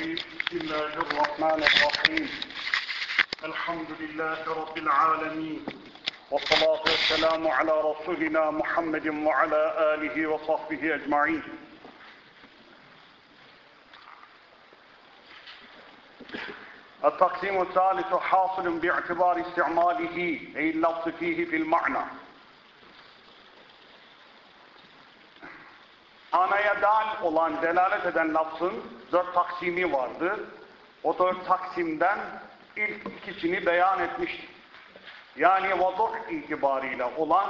بسم الله الرحمن الرحيم الحمد لله رب العالمين والصلاة والسلام على رسولنا محمد وعلى آله وصحبه أجمعين التقسيم الثالث حاصل باعتبار استعماله أي اللفظ فيه في المعنى Dal olan, delalet eden lafzın dört taksimi vardı. O dört taksimden ilk ikisini beyan etmiştik. Yani vadur itibarıyla olan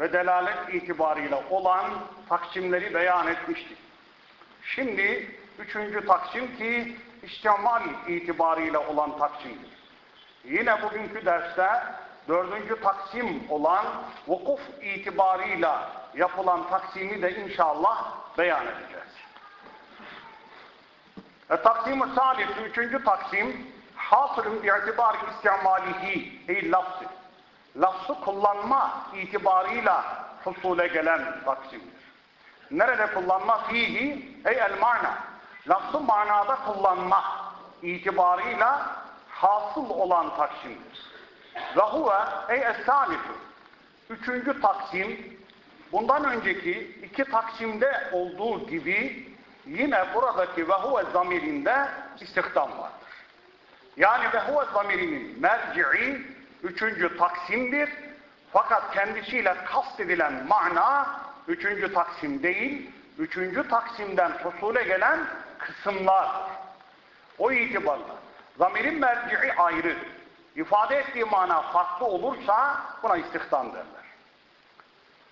ve delalet itibarıyla olan taksimleri beyan etmiştik. Şimdi üçüncü taksim ki istimal itibarıyla olan taksimdir. Yine bugünkü derste dördüncü taksim olan vukuf itibarıyla yapılan taksimi de inşallah beyan edeceğiz. E, taksim-i salih, üçüncü taksim hasırın bi'itibar istimalihi ey lafzı. Lafzı kullanma itibarıyla husule gelen taksimdir. Nerede kullanma? Fihi ey el mana. Lafzı manada kullanma itibarıyla hasıl olan taksimdir. Ve huve ey es-salifu. Üçüncü taksim bundan önceki iki taksimde olduğu gibi yine buradaki ve huve zamirinde istihdam vardır. Yani ve huve zamirinin merci'i üçüncü taksimdir. Fakat kendisiyle kastedilen mana üçüncü taksim değil, üçüncü taksimden husule gelen kısımlar. O itibarla zamirin merci'i ayrı. ifade ettiği mana farklı olursa buna istihdam derler.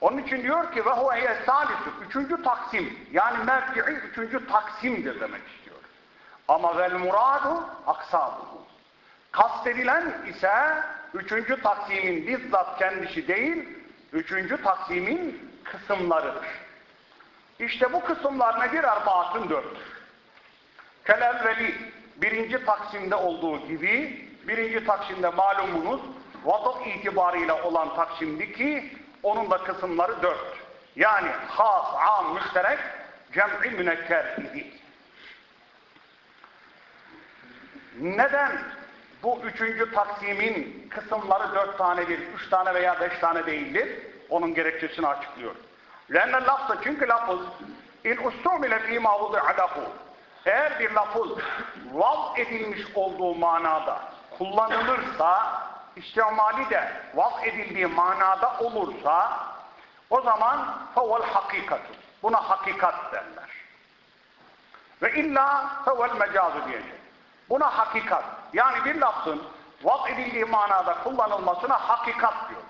Onun için diyor ki ve huve salisu üçüncü taksim yani merci'i üçüncü taksimdir demek istiyor. Ama vel muradu aksabuhu. Kastedilen ise üçüncü taksimin bizzat kendisi değil, üçüncü taksimin kısımlarıdır. İşte bu kısımlar nedir? Erbaatın dörttür. Kelevveli birinci taksimde olduğu gibi birinci taksimde malumunuz vadat itibarıyla olan taksimdi ki onun da kısımları dört. Yani has, am, müşterek, cem'i münekker idi. Neden bu üçüncü taksimin kısımları dört tanedir, üç tane veya beş tane değildir? Onun gerekçesini açıklıyor. Lenne lafzı çünkü lafız in ustumile fîmâ vudi'alahu eğer bir lafız vaz edilmiş olduğu manada kullanılırsa istimali de vaz edildiği manada olursa o zaman fevel hakikatu. Buna hakikat derler. Ve illa fevel mecazu diyecek. Buna hakikat. Yani bir lafzın vaz edildiği manada kullanılmasına hakikat diyor.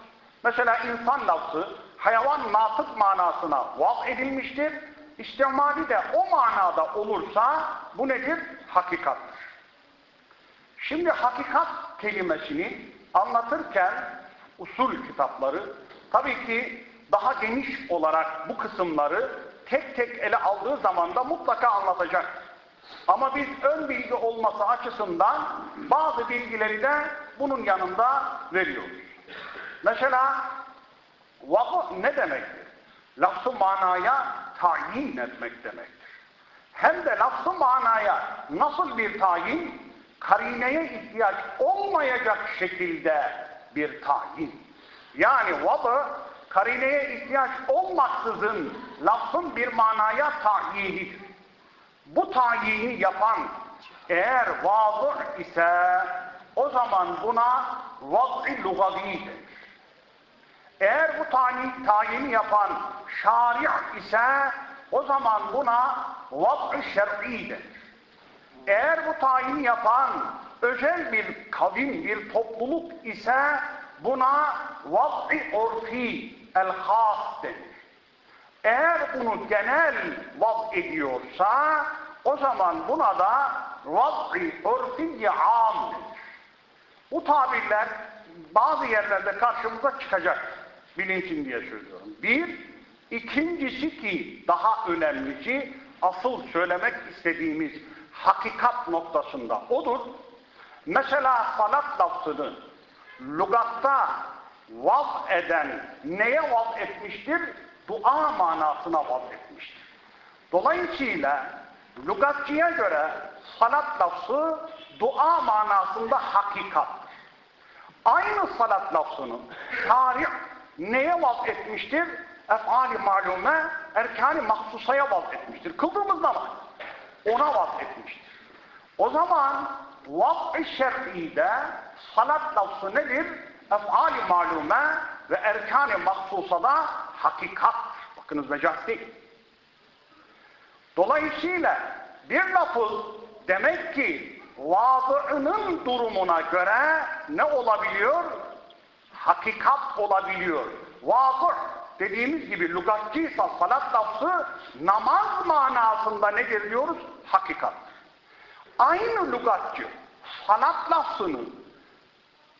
Mesela insan lafzı hayvan natık manasına vaz edilmiştir. İstimali de o manada olursa bu nedir? Hakikattır. Şimdi hakikat kelimesini anlatırken usul kitapları tabii ki daha geniş olarak bu kısımları tek tek ele aldığı zaman da mutlaka anlatacak. Ama biz ön bilgi olması açısından bazı bilgileri de bunun yanında veriyoruz. Mesela vakıf ne demektir? Lafz-ı manaya tayin etmek demektir. Hem de lafz-ı manaya nasıl bir tayin? Karineye ihtiyaç olmayacak şekilde bir tayin. Yani vadı karineye ihtiyaç olmaksızın lafzın bir manaya tayinidir. Bu tayini yapan eğer vazı ise o zaman buna vaz'i lugavidir. Eğer bu tayin, tayini yapan şari' ise o zaman buna vaz'i şer'idir. Eğer bu tayini yapan özel bir kavim, bir topluluk ise buna vaz'i orfi el-has denir. Eğer bunu genel vaz ediyorsa o zaman buna da vaz'i orfi am denir. Bu tabirler bazı yerlerde karşımıza çıkacak. Bilinsin diye söylüyorum. Bir, ikincisi ki daha önemlisi asıl söylemek istediğimiz hakikat noktasında odur. Mesela salat lafzını lugatta vaz eden neye vaz etmiştir? Dua manasına vaz etmiştir. Dolayısıyla Lugatçıya göre salat lafzı dua manasında hakikattır. Aynı salat lafzını şari' neye vaz etmiştir? Ef'ali malume, erkani mahsusaya vaz etmiştir. Kıldığımız namaz ona vaz etmiştir. O zaman vaz-ı şer'ide salat lafzı nedir? Ef'ali malume ve erkan-ı mahsusada hakikattır. Bakınız mecaz değil. Dolayısıyla bir lafız demek ki vazı'nın durumuna göre ne olabiliyor? Hakikat olabiliyor. Vazı dediğimiz gibi lügatçıysa salat lafzı namaz manasında nedir diyoruz? Hakikat. Aynı lügatçı salat lafzını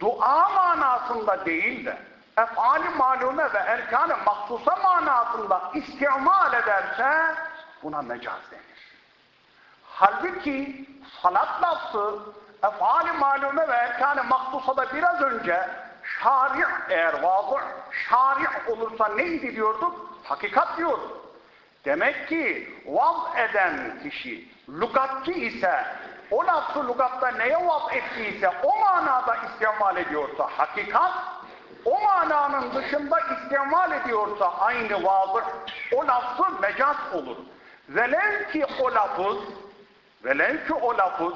dua manasında değil de efali malume ve erkan-ı mahsusa manasında istimal ederse buna mecaz denir. Halbuki salat lafzı efali malume ve erkan-ı mahsusada biraz önce şari' eğer vazı şari' olursa neydi diyorduk? Hakikat diyorduk. Demek ki vaz eden kişi lugatçı ise o lafzı lugatta neye vaz ettiyse o manada istimal ediyorsa hakikat o mananın dışında istimal ediyorsa aynı vazı o lafzı mecaz olur. Velev ki o lafız velev ki o lafız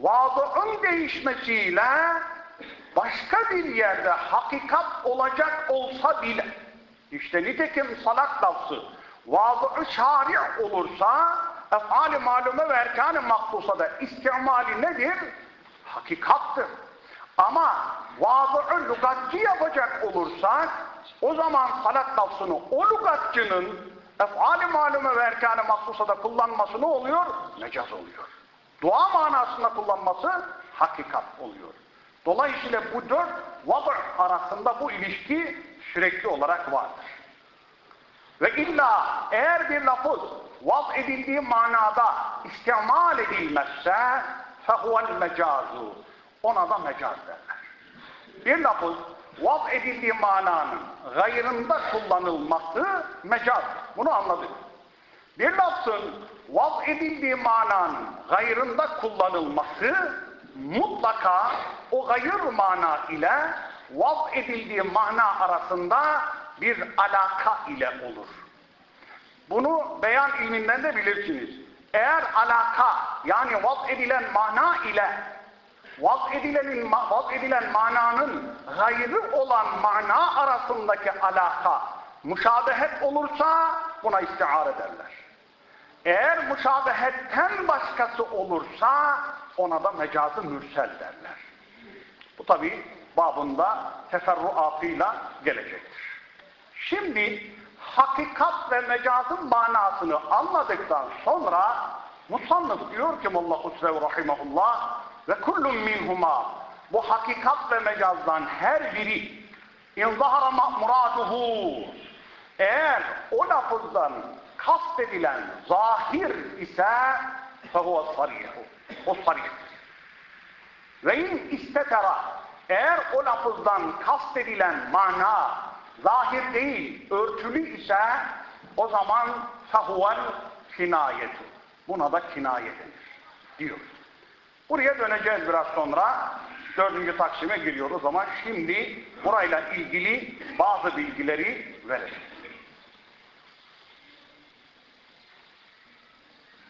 vazıın değişmesiyle başka bir yerde hakikat olacak olsa bile işte nitekim salat lafzı vazı şari olursa efali malume ve erkan-ı maksusada istimali nedir? Hakikattır. Ama vazı lügatçı yapacak olursak o zaman salat lafzını o lügatçının efali malume ve erkan-ı maksusada kullanması ne oluyor? Mecaz oluyor. Dua manasında kullanması hakikat oluyor. Dolayısıyla bu dört vazı arasında bu ilişki sürekli olarak vardır. Ve illa eğer bir lafız vaz edildiği manada istimal edilmezse fehuvel mecazu. Ona da mecaz derler. Bir lafız vaz edildiği mananın gayrında kullanılması mecaz. Bunu anladık. Bir lafzın vaz edildiği mananın gayrında kullanılması mutlaka o gayr mana ile vaz edildiği mana arasında bir alaka ile olur. Bunu beyan ilminden de bilirsiniz. Eğer alaka yani vaz edilen mana ile vaz edilenin vaz edilen mananın gayrı olan mana arasındaki alaka müşabehet olursa buna istiare derler. Eğer müşabehetten başkası olursa ona da mecazı mürsel derler. Bu tabi babında teferruatıyla gelecektir. Şimdi hakikat ve mecazın manasını anladıktan sonra musannıf diyor ki Allahu Teala rahimehullah ve kullun minhuma bu hakikat ve mecazdan her biri in zahara eğer o lafızdan kastedilen zahir ise fehuve sarihu sarihtir. Ve in istetera eğer o lafızdan kastedilen mana zahir değil, örtülü ise o zaman sahuvel kinayetu. Buna da kinaye denir. Diyor. Buraya döneceğiz biraz sonra. Dördüncü taksime giriyoruz ama şimdi burayla ilgili bazı bilgileri verelim.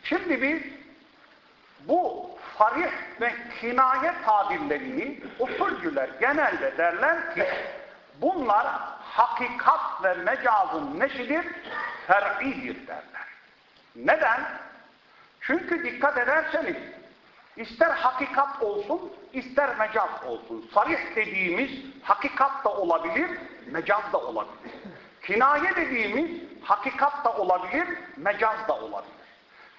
Şimdi biz bu sarih ve kinaye tabirlerini usulcüler genelde derler ki bunlar hakikat ve mecazın neşidir? Fer'idir derler. Neden? Çünkü dikkat ederseniz ister hakikat olsun, ister mecaz olsun. Sarih dediğimiz hakikat da olabilir, mecaz da olabilir. Kinaye dediğimiz hakikat da olabilir, mecaz da olabilir.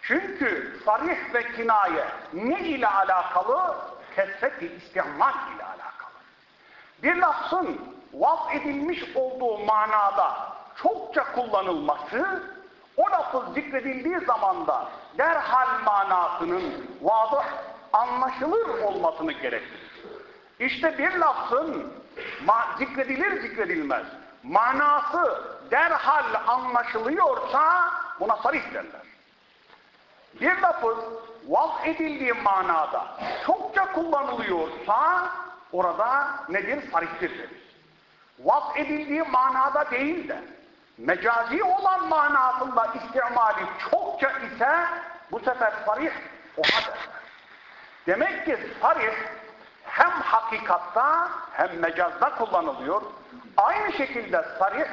Çünkü sarih ve kinaye ne ile alakalı? Kesret-i istimal ile alakalı. Bir lafzın vaz edilmiş olduğu manada çokça kullanılması o lafız zikredildiği zamanda derhal manasının vadıh anlaşılır olmasını gerektirir. İşte bir lafzın zikredilir zikredilmez manası derhal anlaşılıyorsa buna sarih derler. Bir lafız vaz edildiği manada çokça kullanılıyorsa orada nedir? Sarihtir deriz. Vaz edildiği manada değil de mecazi olan manasında istimali çokça ise bu sefer sarih ona derler. Demek ki sarih hem hakikatta hem mecazda kullanılıyor. Aynı şekilde sarih,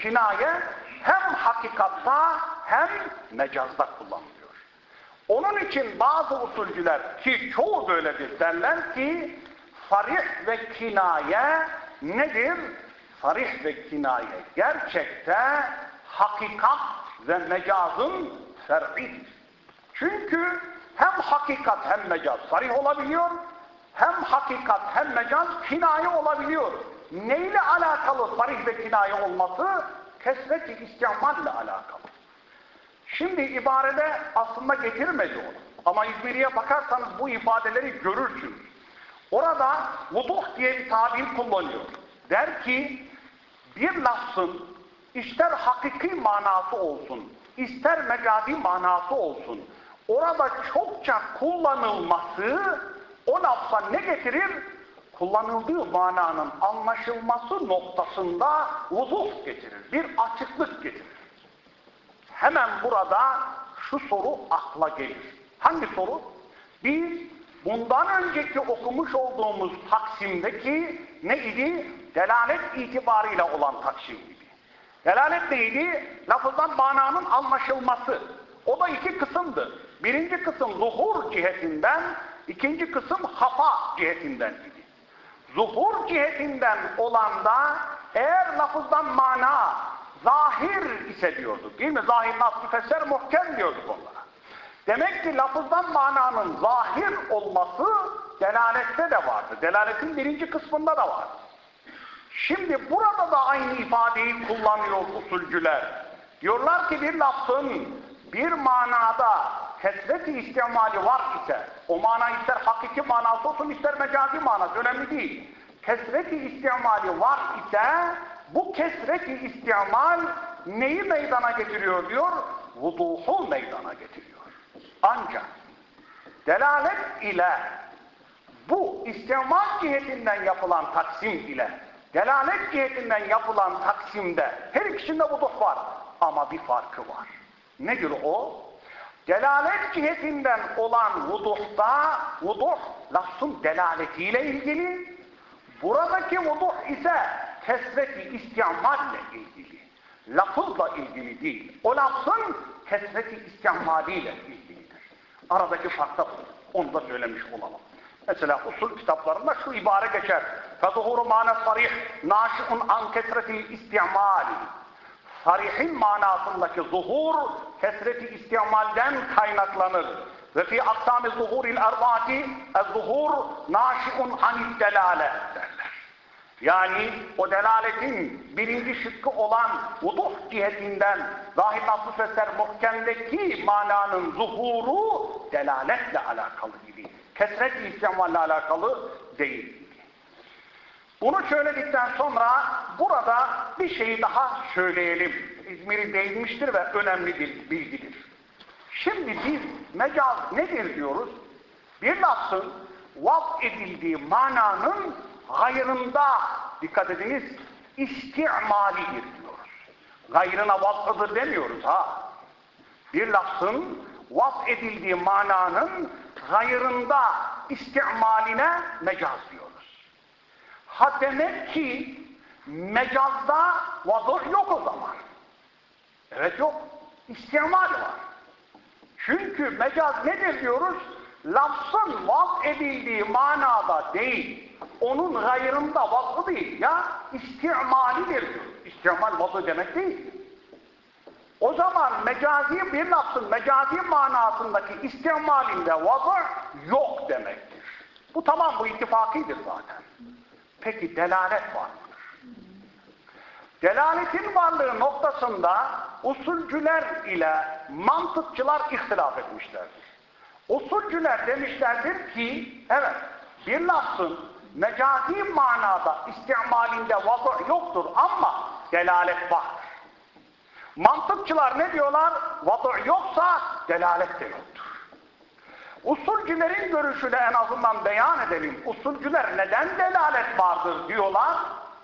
kinaye hem hakikatta hem mecazda kullanılıyor. Onun için bazı usulcüler ki çoğu böyledir derler ki sarih ve kinaye nedir? Sarih ve kinaye gerçekte hakikat ve mecazın fer'idir. Çünkü hem hakikat hem mecaz sarih olabiliyor, hem hakikat hem mecaz kinaye olabiliyor. Neyle alakalı sarih ve kinaye olması? Kesret-i alakalı. Şimdi ibarede aslında getirmedi onu. Ama İzmiri'ye bakarsanız bu ifadeleri görürsünüz. Orada vuduh diye bir tabir kullanıyor. Der ki bir lafzın ister hakiki manası olsun, ister mecazi manası olsun, orada çokça kullanılması o lafza ne getirir? Kullanıldığı mananın anlaşılması noktasında vuzuh getirir, bir açıklık getirir. Hemen burada şu soru akla gelir. Hangi soru? Biz bundan önceki okumuş olduğumuz Taksim'deki ne idi? Delalet itibarıyla olan Taksim idi. Delalet neydi? Lafızdan mananın anlaşılması. O da iki kısımdı. Birinci kısım zuhur cihetinden, ikinci kısım hafa cihetinden idi. Zuhur cihetinden olan da eğer lafızdan mana zahir ise diyorduk. Değil mi? Zahir nasıl feser muhkem diyorduk onlara. Demek ki lafızdan mananın zahir olması delalette de vardı. Delaletin birinci kısmında da var. Şimdi burada da aynı ifadeyi kullanıyor usulcüler. Diyorlar ki bir lafzın bir manada kesret-i istimali var ise, o mana ister hakiki manası olsun ister mecazi manası, önemli değil. Kesret-i istimali var ise, bu kesret-i istimal neyi meydana getiriyor diyor? Vuduhu meydana getiriyor. Ancak delalet ile bu istimal cihetinden yapılan taksim ile delalet cihetinden yapılan taksimde her ikisinde vuduh var. Ama bir farkı var. Nedir o? Delalet cihetinden olan vuduhta, vuduh lafzın delaletiyle ilgili, buradaki vuduh ise kesreti istimalle ilgili. Lafızla ilgili değil. O lafzın kesreti istimaliyle ilgilidir. Aradaki fark da bu. Onu da söylemiş olalım. Mesela usul kitaplarında şu ibare geçer. فَظُهُرُ مَانَ صَرِيحٍ نَاشِقٌ عَنْ كَسْرَةِ الْاِسْتِعْمَالِ Sarihin manasındaki zuhur kesreti istimalden kaynaklanır. Ve fi aksami zuhuril erbati ez-zuhur naşiun anid delale derler. Yani o delaletin birinci şıkkı olan vuduh cihetinden zahir nasıl feser muhkemdeki mananın zuhuru delaletle alakalı gibi. Kesret-i istimalle alakalı değil. Bunu söyledikten sonra burada bir şeyi daha söyleyelim. İzmir'i değinmiştir ve önemli bir bilgidir. Şimdi biz mecaz nedir diyoruz? Bir lafzın vaz edildiği mananın gayrında dikkat ediniz istimalidir diyoruz. Gayrına vazıdır demiyoruz ha. Bir lafzın vaz edildiği mananın gayrında istimaline mecaz diyoruz. Ha demek ki mecazda vazoh yok o zaman. Evet yok. İstimal var. Çünkü mecaz nedir diyoruz? Lafzın vaz edildiği manada değil. Onun gayrında vazı değil. Ya istimalidir diyor. İstimal vazı demek değil. O zaman mecazi bir lafzın mecazi manasındaki istimalinde vazı yok demektir. Bu tamam bu ittifakidir zaten. Peki delalet var mıdır? Delaletin varlığı noktasında usulcüler ile mantıkçılar ihtilaf etmişlerdir. Usulcüler demişlerdir ki, evet bir lafzın mecazi manada istimalinde vazı yoktur ama delalet vardır. Mantıkçılar ne diyorlar? Vadı yoksa delalet de yoktur. Usulcülerin görüşüyle en azından beyan edelim. Usulcüler neden delalet vardır diyorlar?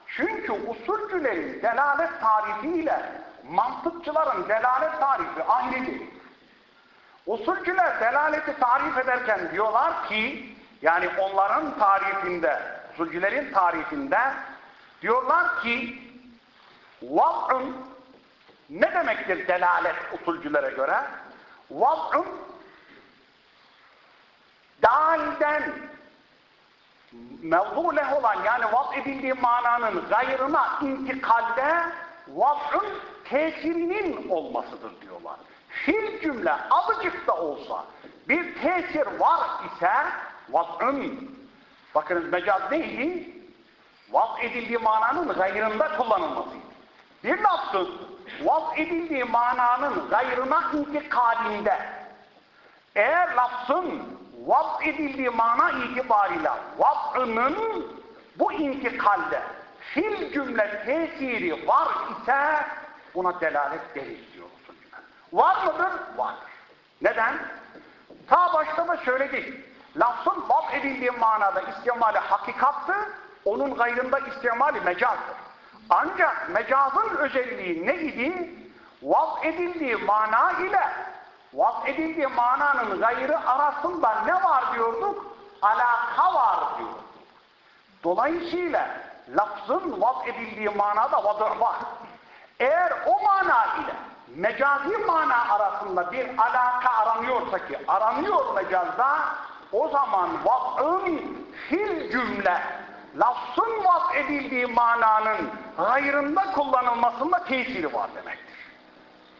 Çünkü usulcülerin delalet tarifiyle mantıkçıların delalet tarifi aynı değil. Usulcüler delaleti tarif ederken diyorlar ki, yani onların tarifinde, usulcülerin tarifinde diyorlar ki, vaz'un ne demektir delalet usulcülere göre? Vaz'un dalden mevzu olan yani vaz edildiği mananın gayrına intikalde vaz'un tesirinin olmasıdır diyorlar. Fil cümle azıcık da olsa bir tesir var ise vaz'un bakınız mecaz neydi? Vaz edildiği mananın gayrında kullanılmasıydı. Bir lafzın vaz edildiği mananın gayrına intikalinde eğer lafzın vaz edildiği mana itibarıyla vaz'ının bu intikalde fil cümle tesiri var ise buna delalet deriz diyor. Var mıdır? Vardır. Neden? Ta başta da söyledik. Lafzın vaz edildiği manada istimali hakikattı, onun gayrında istimali mecazdır. Ancak mecazın özelliği ne idi? Vaz edildiği mana ile vaz edildiği mananın gayrı arasında ne var diyorduk? Alaka var diyorduk. Dolayısıyla lafzın vaz edildiği manada vadır var. Eğer o mana ile mecazi mana arasında bir alaka aranıyorsa ki aranıyor mecazda o zaman vaz'ın fil cümle lafzın vaz edildiği mananın gayrında kullanılmasında tesiri var demektir.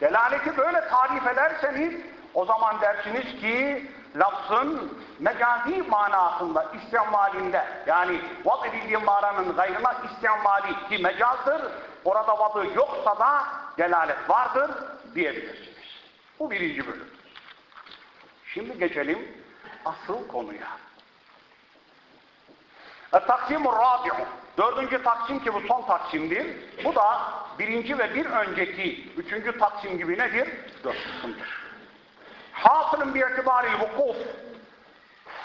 Delaleti böyle tarif ederseniz o zaman dersiniz ki lafzın mecazi manasında istimalinde yani vaz edildiği mananın gayrına istimali ki mecazdır orada vadı yoksa da delalet vardır diyebilirsiniz. Bu birinci bölüm. Şimdi geçelim asıl konuya. Taksimur rabi'u. Dördüncü taksim ki bu son taksimdir. Bu da birinci ve bir önceki üçüncü taksim gibi nedir? Dört kısımdır. Hasılın bir itibaril vukuf.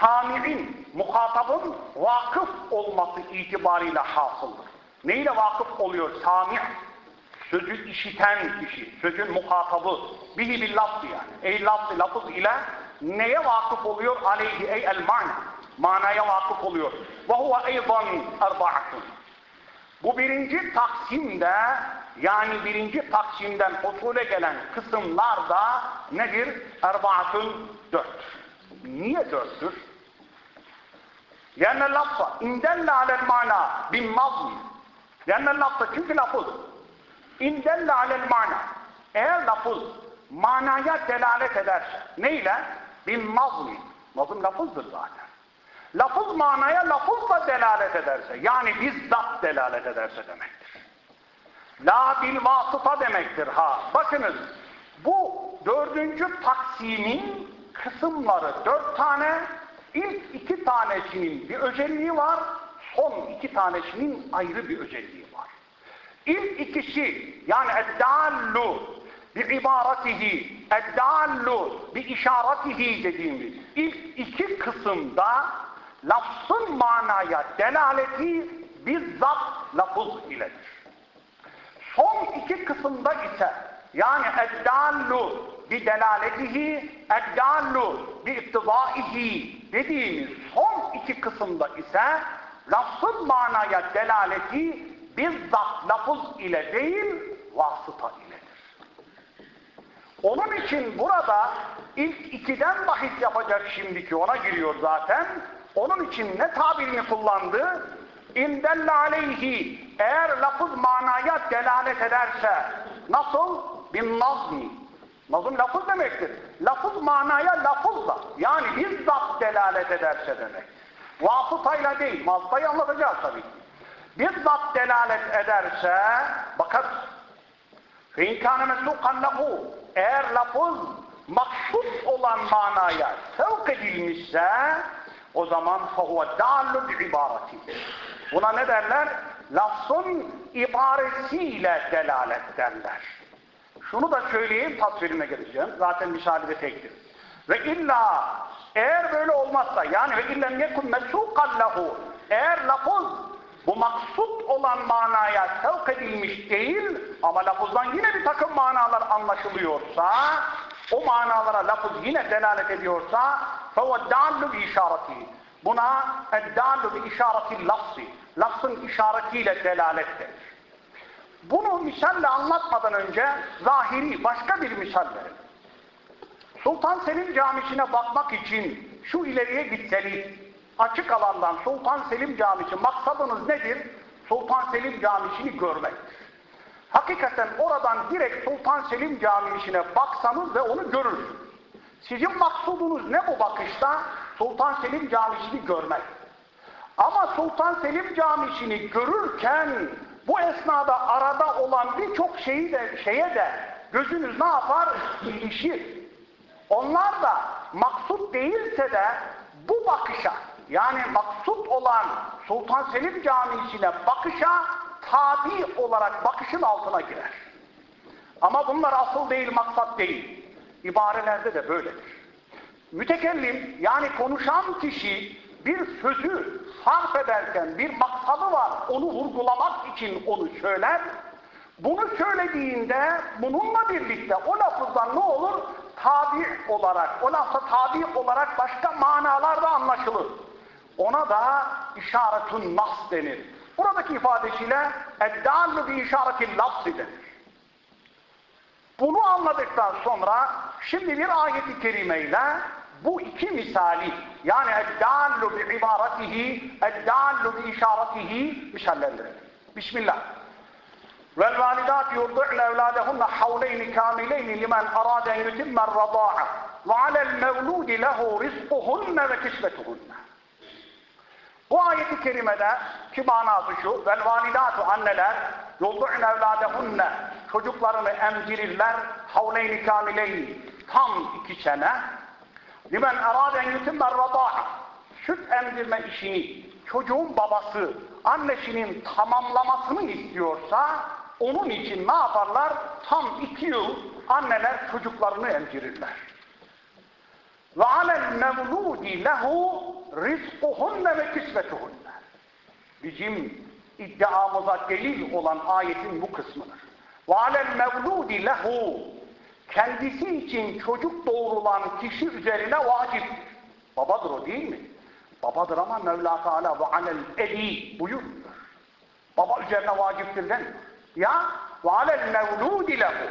Sami'in, muhatabın vakıf olması itibariyle hasıldır. Neyle vakıf oluyor sami? Sözü işiten kişi, sözün muhatabı, bihi bil lafzı yani. Ey lafzı, lafız ile neye vakıf oluyor? Aleyhi ey el mana. Manaya vakıf oluyor. Ve huve eydan erba'atun. Bu birinci taksimde yani birinci taksimden usule gelen kısımlar da nedir? Erbaatun dört. Niye dörttür? Yani lafza indelle alel mana bin mazmi. Yani lafza çünkü lafız indelle alel mana. Eğer lafız manaya delalet ederse neyle? Bin mazmi. Mazım lafızdır zaten. Lafız manaya lafızla delalet ederse yani bizzat delalet ederse demektir. La bil vasıta demektir ha. Bakınız bu dördüncü taksimin kısımları dört tane ilk iki tanesinin bir özelliği var son iki tanesinin ayrı bir özelliği var. İlk ikisi yani eddallu bi ibaratihi eddallu bi işaretihi dediğimiz ilk iki kısımda lafzın manaya delaleti bizzat lafız iledir. Son iki kısımda ise yani eddallu bi delaletihi eddallu bi iktidaihi dediğimiz son iki kısımda ise lafzın manaya delaleti bizzat lafız ile değil vasıta iledir. Onun için burada ilk ikiden bahis yapacak şimdiki ona giriyor zaten. Onun için ne tabirini kullandı? İndelle aleyhi eğer lafız manaya delalet ederse nasıl? Bin nazmi. Nazım lafız demektir. Lafız manaya lafızla yani bizzat delalet ederse demek. Vasıtayla değil. Vasıtayı anlatacağız tabii ki. Bizzat delalet ederse bakın فَاِنْ كَانَ مَسْلُقًا لَهُ Eğer lafız maksut olan manaya sevk edilmişse o zaman فَهُوَ دَالُ بِعِبَارَةِ Buna ne derler? Lafzın ibaresiyle delalet derler. şunu da söyleyeyim tasvirine geleceğim. Zaten misali de tektir. Ve illa eğer böyle olmazsa yani ve illem yekun mesukan lehu eğer lafız bu maksut olan manaya sevk edilmiş değil ama lafızdan yine bir takım manalar anlaşılıyorsa o manalara lafız yine delalet ediyorsa فَوَ دَالُّ بِişareti Buna اَدَّالُ بِişareti lafzi lafzın işaretiyle delalet denir. Bunu misalle anlatmadan önce zahiri başka bir misal verelim. Sultan Selim Camisi'ne bakmak için şu ileriye gitseniz, açık alandan Sultan Selim Camisi maksadınız nedir? Sultan Selim Camisi'ni görmek. Hakikaten oradan direkt Sultan Selim Camisi'ne baksanız ve onu görürsünüz. Sizin maksudunuz ne bu bakışta? Sultan Selim Camisi'ni görmek. Ama Sultan Selim Camisi'ni görürken bu esnada arada olan birçok de şeye de gözünüz ne yapar? İlişir. Onlar da maksut değilse de bu bakışa yani maksut olan Sultan Selim Camisi'ne bakışa tabi olarak bakışın altına girer. Ama bunlar asıl değil, maksat değil. İbarelerde de böyledir. Mütekellim yani konuşan kişi bir sözü sarf ederken bir maksadı var, onu vurgulamak için onu söyler. Bunu söylediğinde bununla birlikte o lafızdan ne olur? Tabi olarak, o lafza tabi olarak başka manalar da anlaşılır. Ona da işaretun nas denir. Buradaki ifadesiyle eddallu bi işaretin lafzi denir. Bunu anladıktan sonra şimdi bir ayet-i kerimeyle bu iki misali yani eddallu bi ibaratihi eddallu bi işaretihi misallendirelim. Bismillah. Vel validat yurdu'ne evladehunne havleyni kamileyni limen arade en yutimmen rada'a ve alel mevludi lehu rizquhunne ve kisvetuhunne. Bu ayeti kerimede ki manası şu vel validatu anneler yurdu'ne evladehunne çocuklarını emzirirler havleyni kamileyni tam iki sene limen araden yutimmer rada'a süt emzirme işini çocuğun babası annesinin tamamlamasını istiyorsa onun için ne yaparlar? Tam iki yıl anneler çocuklarını emzirirler. Ve alel mevludi lehu rizkuhunne ve kisvetuhunne. Bizim iddiamıza delil olan ayetin bu kısmıdır. Alel mevludi lehu kendisi için çocuk doğurulan kişi üzerine vaciptir. Babadır o değil mi? Babadır ama Mevla Teala ve alel ebi buyurmuyor. Baba üzerine vaciptir demiyor. Ya ve alel mevludi lehu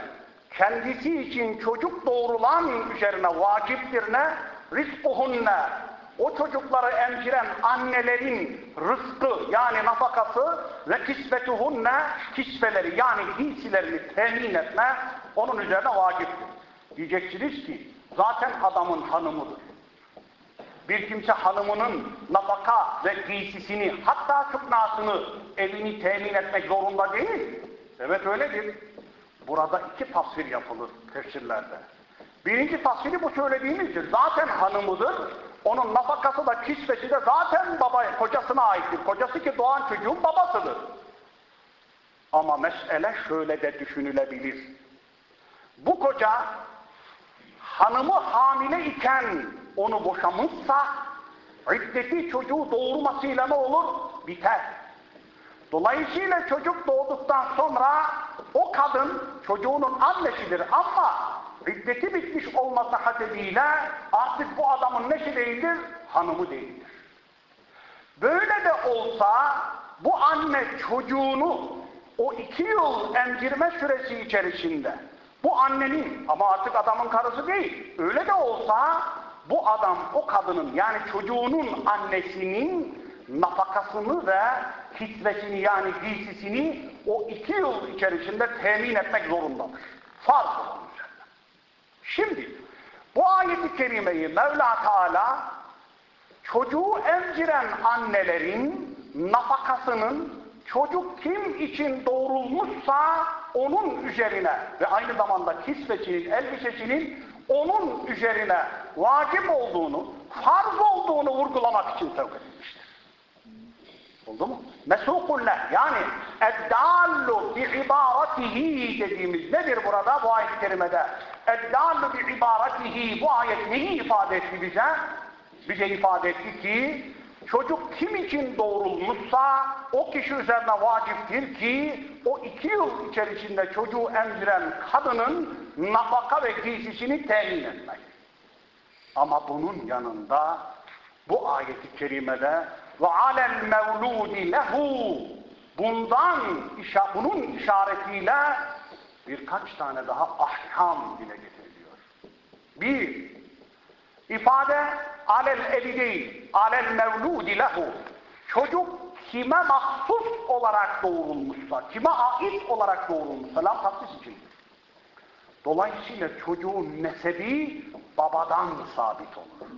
kendisi için çocuk doğurulan üzerine vaciptir ne? Rizkuhunne o çocukları emziren annelerin rızkı yani nafakası ve kisvetuhunne kisveleri yani giysilerini temin etme onun üzerine vaciptir. Diyeceksiniz ki zaten adamın hanımıdır. Bir kimse hanımının nafaka ve giysisini hatta kıpnasını evini temin etmek zorunda değil. Evet öyledir. Burada iki tasvir yapılır tefsirlerde. Birinci tasviri bu söylediğimizdir. Zaten hanımıdır. Onun nafakası da kisvesi de zaten baba, kocasına aittir. Kocası ki doğan çocuğun babasıdır. Ama mesele şöyle de düşünülebilir. Bu koca hanımı hamile iken onu boşamışsa iddeti çocuğu doğurmasıyla ne olur? Biter. Dolayısıyla çocuk doğduktan sonra o kadın çocuğunun annesidir ama iddeti bitmiş olması hasebiyle artık bu adamın neşi değildir? Hanımı değildir. Böyle de olsa bu anne çocuğunu o iki yıl emzirme süresi içerisinde bu annenin ama artık adamın karısı değil öyle de olsa bu adam o kadının yani çocuğunun annesinin nafakasını ve kisvesini yani giysisini o iki yıl içerisinde temin etmek zorundadır. Farz üzerine. Şimdi bu ayeti kerimeyi Mevla Teala çocuğu emziren annelerin nafakasının çocuk kim için doğrulmuşsa onun üzerine ve aynı zamanda kisvesinin, elbisesinin onun üzerine vacip olduğunu, farz olduğunu vurgulamak için sevk edilmiştir. Oldu mu? Mesukun leh. Yani eddallu bi ibaratihi dediğimiz nedir burada bu ayet-i kerimede? Eddallu bi ibaratihi bu ayet neyi ifade etti bize? Bize ifade etti ki çocuk kim için doğrulmuşsa o kişi üzerine vaciptir ki o iki yıl içerisinde çocuğu emziren kadının nafaka ve giysisini temin etmek. Ama bunun yanında bu ayeti kerimede ve alel mevludi lehu bundan bunun işaretiyle birkaç tane daha ahkam dile getiriliyor. Bir, ifade alel ebi değil, alel mevludi lehu. Çocuk kime mahsus olarak doğurulmuşsa, kime ait olarak doğurulmuşsa, lan taksis için. Dolayısıyla çocuğun nesebi babadan sabit olur.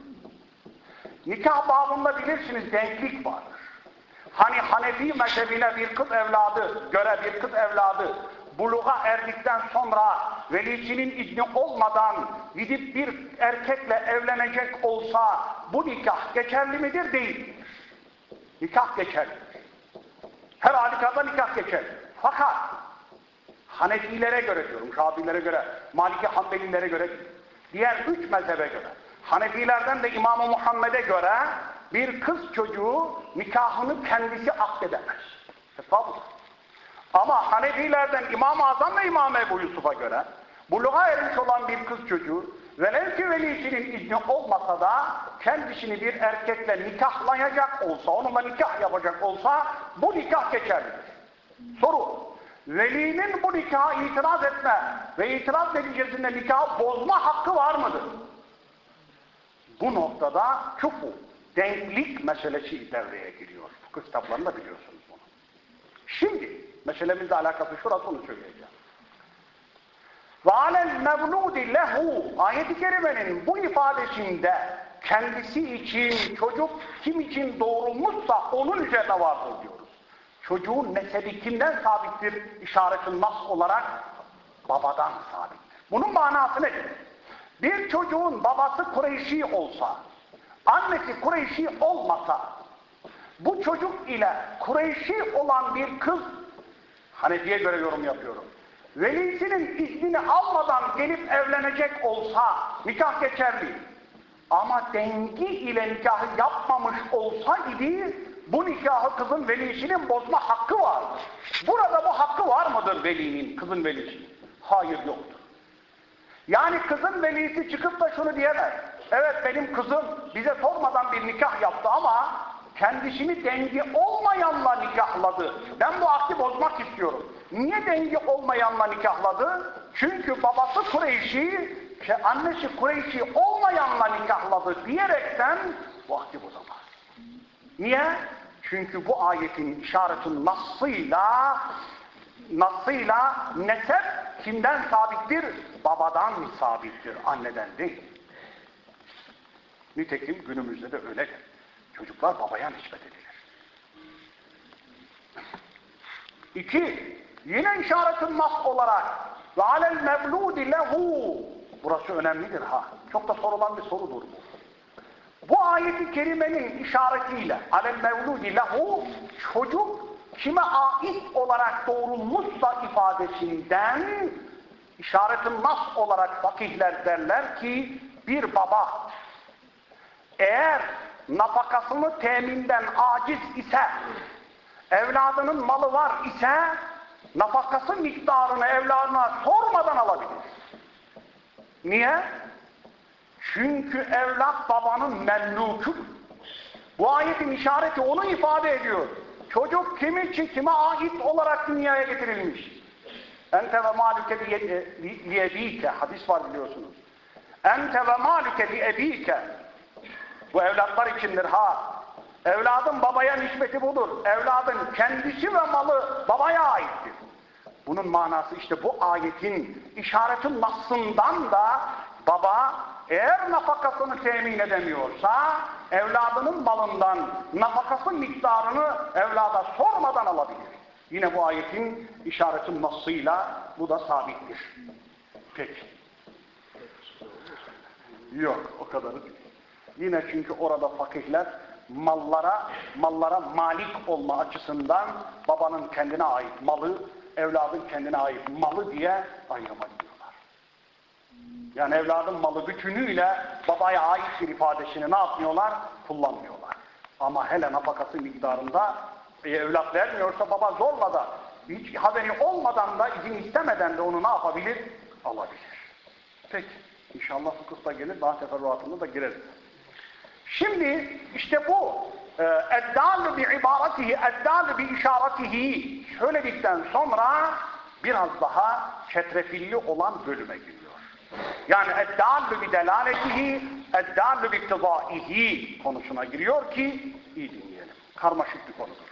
Nikah babında bilirsiniz denklik vardır. Hani Hanefi mezhebine bir kız evladı, göre bir kız evladı buluğa erdikten sonra velisinin izni olmadan gidip bir erkekle evlenecek olsa bu nikah geçerli midir? Değil. Nikah geçerlidir. Her halükarda nikah geçer. Fakat Hanefilere göre diyorum, Şafilere göre, Maliki Hanbelilere göre, diğer üç mezhebe göre, Hanefilerden de İmam-ı Muhammed'e göre bir kız çocuğu nikahını kendisi akdedemez. Estağfurullah. Ama Hanefilerden İmam-ı Azam ve İmam Ebu Yusuf'a göre buluğa ermiş olan bir kız çocuğu velev ki velisinin izni olmasa da kendisini bir erkekle nikahlayacak olsa, onunla nikah yapacak olsa bu nikah geçerlidir. Soru, velinin bu nikaha itiraz etme ve itiraz neticesinde nikahı bozma hakkı var mıdır? Bu noktada küfu, denklik meselesi devreye giriyor. Fıkıh kitaplarında biliyorsunuz bunu. Şimdi meselemizle alakası şurası onu söyleyeceğim. Alel mevludi lehu ayet-i kerimenin bu ifadesinde kendisi için çocuk kim için doğrulmuşsa onun üzerine vardır diyoruz. Çocuğun nesebi kimden sabittir? İşaretin nas olarak babadan sabittir. Bunun manası nedir? Bir çocuğun babası Kureyşi olsa, annesi Kureyşi olmasa, bu çocuk ile Kureyşi olan bir kız, Hanefi'ye göre yorum yapıyorum, velisinin iznini almadan gelip evlenecek olsa nikah geçerli. Ama dengi ile nikahı yapmamış olsa idi, bu nikahı kızın velisinin bozma hakkı vardır. Burada bu hakkı var mıdır velinin, kızın velisi? Hayır yoktur. Yani kızın velisi çıkıp da şunu diyemez. Evet benim kızım bize sormadan bir nikah yaptı ama kendisini dengi olmayanla nikahladı. Ben bu akdi bozmak istiyorum. Niye dengi olmayanla nikahladı? Çünkü babası Kureyşi, annesi Kureyşi olmayanla nikahladı diyerekten bu akdi bozamaz. Niye? Çünkü bu ayetin işaretin nasıyla nasıyla nesep kimden sabittir? Babadan sabittir, anneden değil. Nitekim günümüzde de öyledir. Çocuklar babaya nispet edilir. İki, yine işaretin nas olarak ve alel mevludi lehu burası önemlidir ha. Çok da sorulan bir sorudur bu. Bu ayeti kerimenin işaretiyle alel mevludi lehu çocuk kime ait olarak doğrulmuşsa ifadesinden işaretin nas olarak fakihler derler ki bir baba eğer nafakasını teminden aciz ise evladının malı var ise nafakası miktarını evladına sormadan alabilir. Niye? Çünkü evlat babanın memlukudur. Bu ayetin işareti onu ifade ediyor. Çocuk kim için, kime ait olarak dünyaya getirilmiş. Ente ve malike li. Hadis var biliyorsunuz. Ente ve malike li. Bu evlatlar içindir ha. Evladın babaya nispeti budur. Evladın kendisi ve malı babaya aittir. Bunun manası işte bu ayetin işaretin nasından da baba eğer nafakasını temin edemiyorsa evladının malından nafakası miktarını evlada sormadan alabilir. Yine bu ayetin işaretin nasıyla bu da sabittir. Peki. Yok o kadarı değil. Yine çünkü orada fakihler mallara, mallara malik olma açısından babanın kendine ait malı, evladın kendine ait malı diye ayrıma gidiyorlar. Yani evladın malı bütünüyle babaya ait bir ifadesini ne yapmıyorlar? Kullanmıyorlar. Ama hele nafakası miktarında e, evlat vermiyorsa baba zorla da hiç haberi olmadan da izin istemeden de onu ne yapabilir? Alabilir. Peki. İnşallah kısma gelir. Daha teferruatında da gireriz. Şimdi işte bu eddâlü bi ibaretihi, eddâlü bi işaretihi söyledikten sonra biraz daha çetrefilli olan bölüme giriyor. Yani eddâlü bi delaletihi, eddâlü bi iktidâihi konusuna giriyor ki iyi dinleyelim. Karmaşık bir konudur.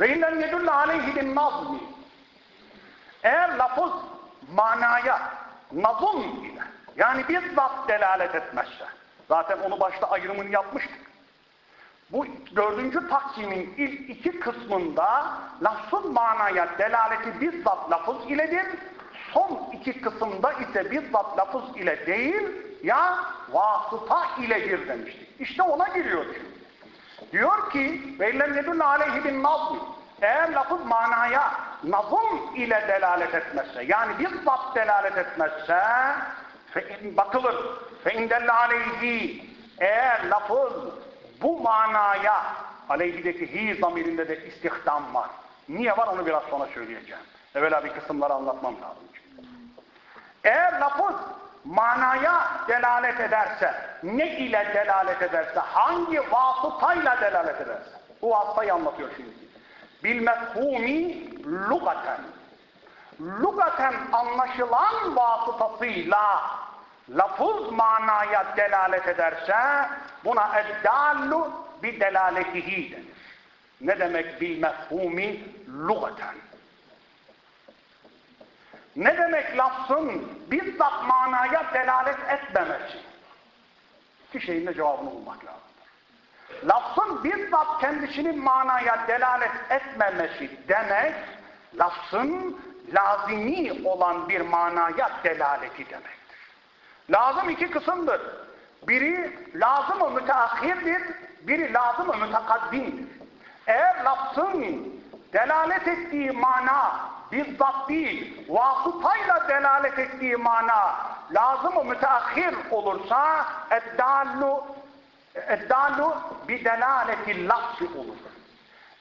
Ve innen yedülle aleyhi bin nazmi eğer lafız manaya nazım ile yani bizzat delalet etmezse zaten onu başta ayrımını yapmıştık. Bu dördüncü taksimin ilk iki kısmında lafzın manaya delaleti bizzat lafız iledir. Son iki kısımda ise bizzat lafız ile değil ya vasıta iledir demiştik. İşte ona giriyor şimdi. Diyor ki yedülle aleyhi bin nazmi eğer lafız manaya nazım ile delalet etmezse yani bizzat delalet etmezse fe bakılır fe indelle aleyhi eğer lafız bu manaya aleyhideki hi zamirinde de istihdam var. Niye var onu biraz sonra söyleyeceğim. Evvela bir kısımları anlatmam lazım. Eğer lafız manaya delalet ederse, ne ile delalet ederse, hangi vasıtayla delalet ederse, bu vasıtayı anlatıyor şimdi. Bil mefhumi lugaten. Lugaten anlaşılan vasıtasıyla lafız manaya delalet ederse buna eddallu bi delaletihi denir. Ne demek bil mefhumi lugaten? Ne demek lafzın bizzat manaya delalet etmemesi? İki şeyin de cevabını bulmak lazım. Lafzın bizzat kendisinin manaya delalet etmemesi demek, lafzın lazimi olan bir manaya delaleti demektir. Lazım iki kısımdır. Biri lazım-ı müteahhirdir, biri lazım-ı mütekaddimdir. Eğer lafzın delalet ettiği mana bizzat değil, vasıtayla delalet ettiği mana lazım-ı müteahhir olursa eddallu eddalu bi delaleti lafzı olur.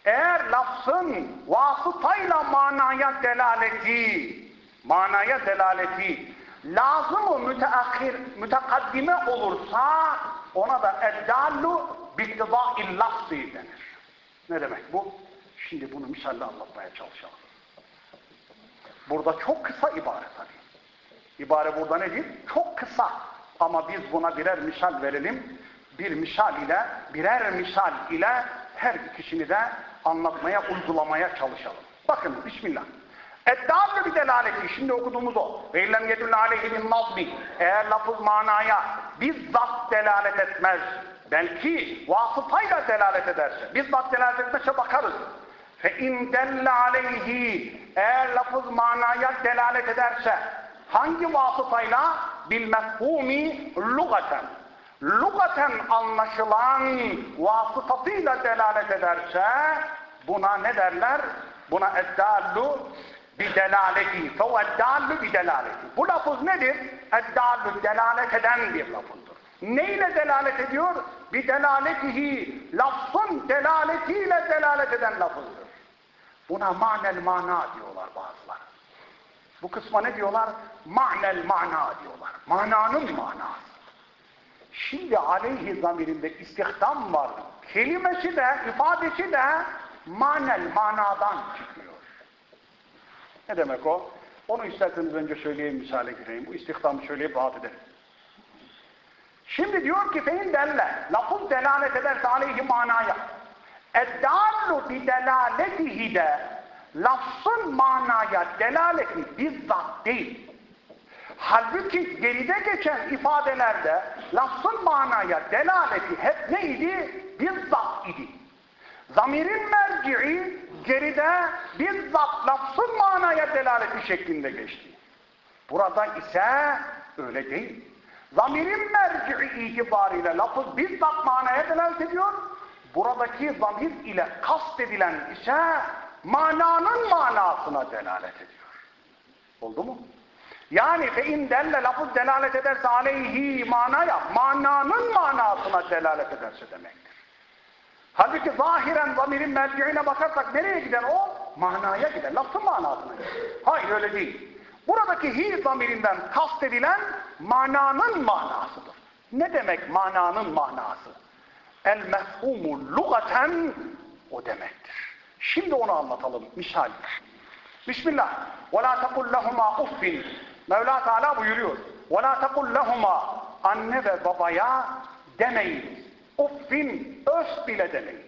Eğer lafzın vasıtayla manaya delaleti, manaya delaleti lazım-ı müteahhir, mütekaddime olursa ona da eddallu biktidâ-i lafzı denir. Ne demek bu? Şimdi bunu misalle anlatmaya çalışalım. Burada çok kısa ibare tabii. İbare burada nedir? Çok kısa. Ama biz buna birer misal verelim. Bir misal ile, birer misal ile her ikisini de anlatmaya, uygulamaya çalışalım. Bakın Bismillah. Eddâlı bir delaleti, şimdi okuduğumuz o. Ve illem yedülle aleyhinin nazmi. Eğer lafız manaya bizzat delalet etmez, belki vasıtayla delalet ederse, bizzat delalet etmezse bakarız. Fe in delle aleyhi eğer lafız manaya delalet ederse hangi vasıtayla? Bil mefhumi lugaten. Lugaten anlaşılan vasıtasıyla delalet ederse buna ne derler? Buna eddallu bi delaleti. Fe eddallu bi delaleti. Bu lafız nedir? Eddallu delalet eden bir lafızdır. Neyle delalet ediyor? Bi delaletihi. Lafzın delaletiyle delalet eden lafızdır. Buna manel mana diyorlar bazıları. Bu kısma ne diyorlar? Ma'nel mana diyorlar. Mananın manası. Şimdi aleyhi zamirinde istihdam var. Kelimesi de, ifadesi de manel manadan çıkıyor. Ne demek o? Onu isterseniz önce söyleyeyim, misale gireyim. Bu istihdamı söyleyip rahat edelim. Şimdi diyor ki fein delle, lafız delalet ederse aleyhi manaya. Eddallu bi delaletihi de lafzın manaya delaleti bizzat değil. Halbuki geride geçen ifadelerde lafzın manaya delaleti hep neydi? Bizzat idi. Zamirin merci'i geride bizzat lafzın manaya delaleti şeklinde geçti. Burada ise öyle değil. Zamirin merci'i itibariyle lafız bizzat manaya delalet ediyor. Buradaki zamir ile kastedilen ise mananın manasına delalet ediyor. Oldu mu? Yani fe in delle lafız delalet ederse aleyhi manaya, mananın manasına delalet ederse demektir. Halbuki zahiren zamirin merciine bakarsak nereye gider o? Manaya gider, lafzın manasına gider. Hayır öyle değil. Buradaki hi zamirinden kastedilen mananın manasıdır. Ne demek mananın manası? El mefhumu lugaten o demektir. Şimdi onu anlatalım misal. Bismillah. Ve la tekul lehuma uffin. Mevla Teala buyuruyor. Ve la tekul lehuma anne ve babaya demeyiniz. Uffin ös bile demeyiniz.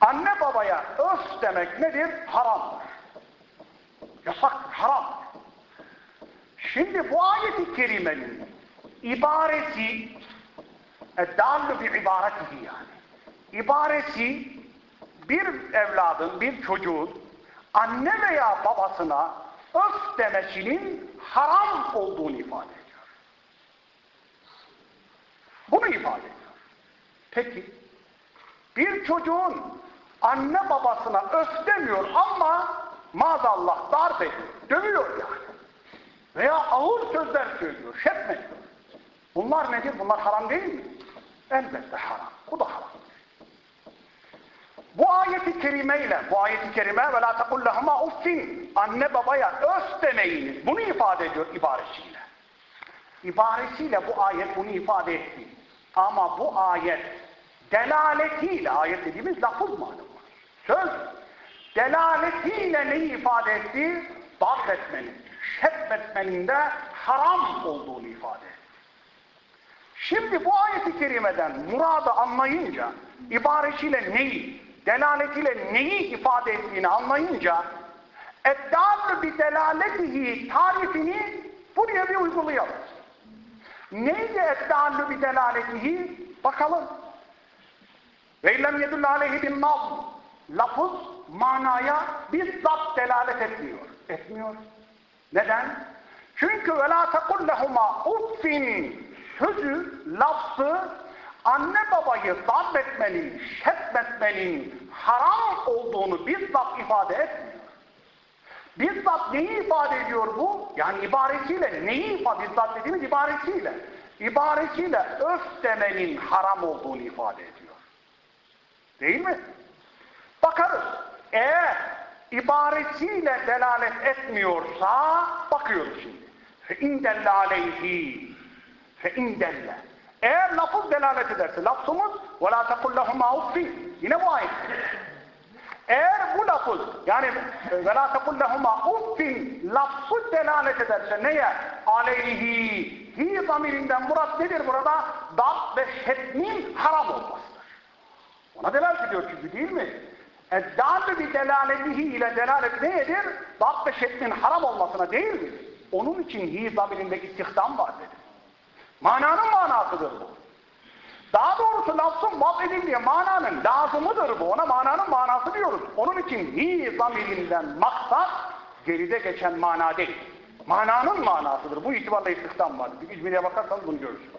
Anne babaya ös demek nedir? Haramdır. Yasak, haram. Şimdi bu ayet-i kerimenin ibaresi eddallu bi ibaretihi yani. İbaresi bir evladın, bir çocuğun anne veya babasına öf demesinin haram olduğunu ifade ediyor. Bunu ifade ediyor. Peki, bir çocuğun anne babasına öf demiyor ama maazallah darp ediyor, dövüyor yani. Veya ağır sözler söylüyor, şetmediyor. Bunlar nedir? Bunlar haram değil mi? Elbette haram. Bu da haram. Bu ayeti kerimeyle, bu ayeti kerime ve la tekullahuma uffin anne babaya öf demeyiniz. Bunu ifade ediyor ibaresiyle. İbaresiyle bu ayet bunu ifade etti. Ama bu ayet delaletiyle, ayet dediğimiz lafız malum. Söz delaletiyle neyi ifade etti? Darp etmenin, şetmetmenin de haram olduğunu ifade etti. Şimdi bu ayeti kerimeden muradı anlayınca, ibaresiyle neyi, delaletiyle neyi ifade ettiğini anlayınca, eddâlü bi delaletihi tarifini buraya bir uygulayalım. Neydi eddâlü bi delaletihi? Bakalım. Ve illem yedullu aleyhi bin nazm. Lafız manaya bizzat delalet etmiyor. Etmiyor. Neden? Çünkü ve la tekul lehuma uffin sözü, lafzı anne babayı darp etmenin, şetmetmenin haram olduğunu bizzat ifade etmiyor. Bizzat neyi ifade ediyor bu? Yani ibaresiyle neyi ifade, bizzat dediğimiz ibaresiyle. İbaresiyle öf demenin haram olduğunu ifade ediyor. Değil mi? Bakarız. Eğer ibaresiyle delalet etmiyorsa bakıyoruz şimdi. İndelle aleyhi fe indelle. Eğer lafız delalet ederse lafzımız ve la tekul lehuma uffin. Yine bu ayet. Eğer bu lafız yani ve la tekul lehuma uffin lafzı delalet ederse neye? Aleyhi hi zamirinden murat nedir burada? Darp ve şetmin haram olmasıdır. Ona delalet ediyor çünkü değil mi? Bir delaletihi ile delalet nedir? Darp ve şetmin haram olmasına değil mi? Onun için hi zamirinde istihdam var dedi. Mananın manasıdır bu. Daha doğrusu lafzın vab edildiği mananın lazımıdır bu. Ona mananın manası diyoruz. Onun için hi zamirinden maksat geride geçen mana değil. Mananın manasıdır. Bu itibarla istihdam var. Bir İzmir'e bakarsanız bunu görürsünüz.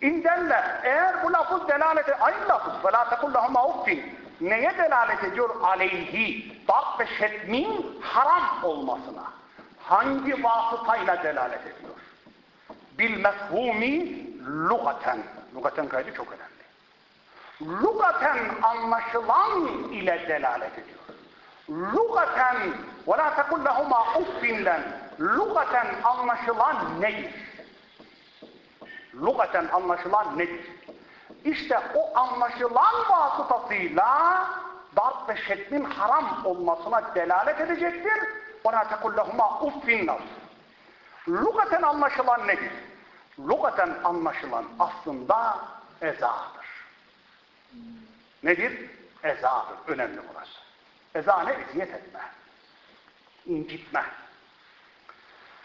İndelle eğer bu lafız delalet aynı lafız ve la tekullahuma uffin neye delalet ediyor? Aleyhi darp ve şetmin haram olmasına. Hangi vasıtayla delalet ediyor? Bil mefhumi lugaten. Lugaten kaydı çok önemli. Lugaten anlaşılan ile delalet ediyor. Lugaten ve la tekullahuma uffinden lugaten anlaşılan nedir? Lugaten anlaşılan nedir? İşte o anlaşılan vasıtasıyla darp ve şeklin haram olmasına delalet edecektir. وَلَا تَقُلْ لَهُمَا اُفِّنْ نَفْسِ Lugaten anlaşılan nedir? Lugaten anlaşılan aslında ezadır. Nedir? Ezadır. Önemli burası. Eza ne? Eziyet etme. İncitme.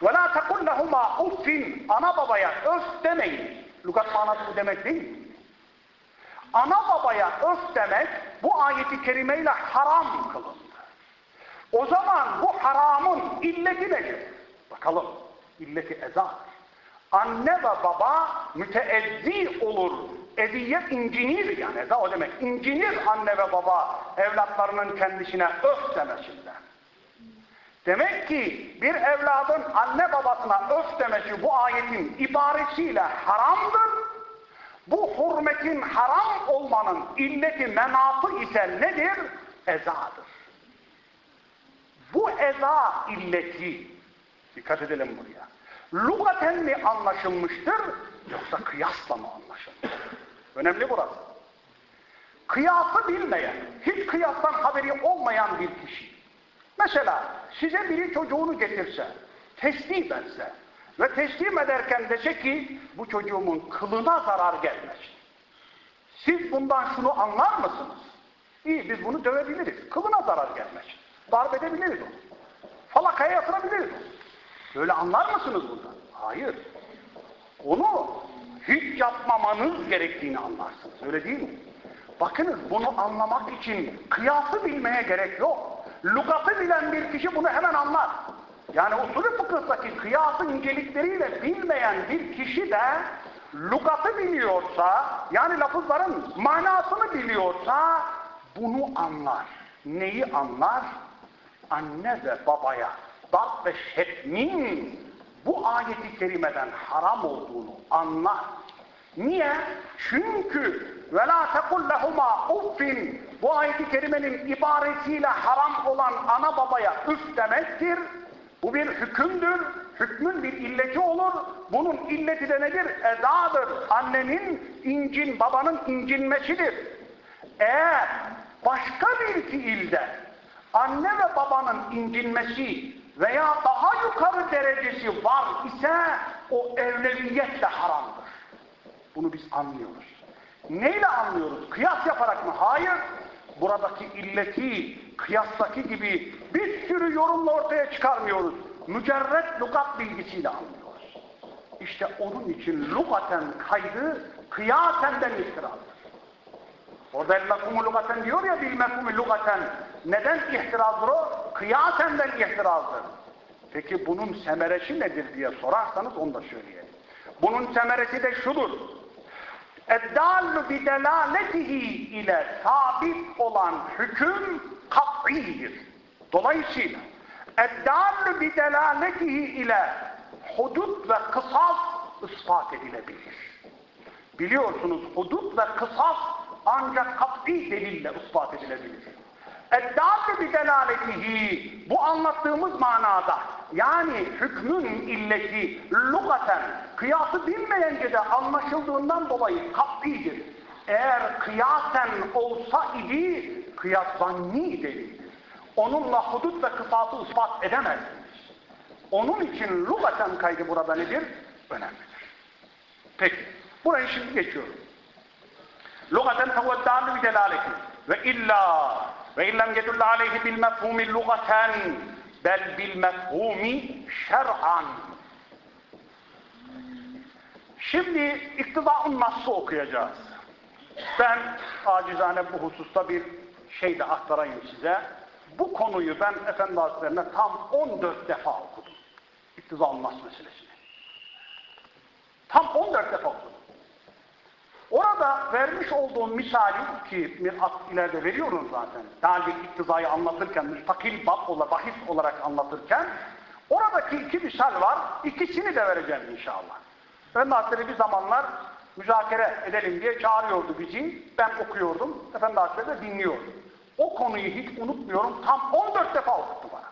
وَلَا تَقُلْ لَهُمَا اُفِّنْ Ana babaya öf demeyin. Lugat manası bu demek değil mi? Ana babaya öf demek bu ayeti kerimeyle haram kılındı. O zaman bu haramın illeti nedir? Bakalım. İlleti ezadır. Anne ve baba müteezzi olur. Eziyet incinir yani. Eza o demek. İncinir anne ve baba evlatlarının kendisine öf demesinden. Demek ki bir evladın anne babasına öf demesi bu ayetin ibaresiyle haramdır. Bu hürmetin haram olmanın illeti menatı ise nedir? Ezadır. Bu eza illeti, dikkat edelim buraya, lugaten mi anlaşılmıştır yoksa kıyasla mı anlaşılmıştır? Önemli burası. Kıyası bilmeyen, hiç kıyastan haberi olmayan bir kişi, mesela size biri çocuğunu getirse, teslim etse ve teslim ederken dese ki bu çocuğumun kılına zarar gelmesin. Siz bundan şunu anlar mısınız? İyi biz bunu dövebiliriz. Kılına zarar gelmesin. Darp edebiliriz onu. Falakaya yatırabiliriz onu. Böyle anlar mısınız bundan? Hayır. Onu hiç yapmamanız gerektiğini anlarsınız. Öyle değil mi? Bakınız bunu anlamak için kıyası bilmeye gerek yok. Lugatı bilen bir kişi bunu hemen anlar. Yani usulü fıkıhtaki kıyası incelikleriyle bilmeyen bir kişi de lugatı biliyorsa, yani lafızların manasını biliyorsa bunu anlar. Neyi anlar? Anne ve babaya darp ve şetmin bu ayeti kerimeden haram olduğunu anlar. Niye? Çünkü وَلَا تَقُلْ لَهُمَا uffin bu ayeti kerimenin ibaresiyle haram olan ana babaya üf demektir. Bu bir hükümdür. Hükmün bir illeti olur. Bunun illeti de nedir? Ezadır. Annenin incin, babanın incinmesidir. Eğer başka bir fiilde anne ve babanın incinmesi veya daha yukarı derecesi var ise o evleviyetle haramdır. Bunu biz anlıyoruz. Neyle anlıyoruz? Kıyas yaparak mı? Hayır. Buradaki illeti kıyastaki gibi bir sürü yorumla ortaya çıkarmıyoruz. Mücerret lugat bilgisiyle anlıyoruz. İşte onun için lugaten kaydı kıyasenden ihtirazdır. Orada el mefhumu lugaten diyor ya bil mefhumu lugaten. Neden ihtirazdır o? Kıyasen del ihtirazdır. Peki bunun semeresi nedir diye sorarsanız onu da söyleyelim. Bunun semeresi de şudur. Eddallu bidelaletihi ile sabit olan hüküm kat'idir. Dolayısıyla eddallu bidelaletihi ile hudut ve kısas ispat edilebilir. Biliyorsunuz hudut ve kısas ancak kat'i delille ispat edilebilir. Eddatü bi delaletihi bu anlattığımız manada yani hükmün illeti lugaten kıyası bilmeyince de anlaşıldığından dolayı kat'idir. Eğer kıyasen olsa idi kıyas zanni değildir. Onunla hudut ve kısası ispat edemezsiniz. Onun için lugaten kaydı burada nedir? Önemlidir. Peki. Burayı şimdi geçiyorum. Lugaten teveddâlı bir delaleti. Ve illa ve illem yedulle aleyhi bil mefhumi lugaten bel bil mefhumi şer'an. Şimdi iktidaun nasıl okuyacağız. Ben acizane bu hususta bir şey de aktarayım size. Bu konuyu ben Efendi Hazretlerine tam 14 defa okudum. İktidaun nas meselesini. Tam 14 defa okudum. Orada vermiş olduğum misali ki ileride veriyorum zaten. Dalil iktizayı anlatırken, müstakil bab olarak, bahis olarak anlatırken oradaki iki misal var. İkisini de vereceğim inşallah. Efendi Hazretleri bir zamanlar müzakere edelim diye çağırıyordu bizi. Ben okuyordum. Efendi Hazretleri de dinliyordu. O konuyu hiç unutmuyorum. Tam 14 defa okuttu bana.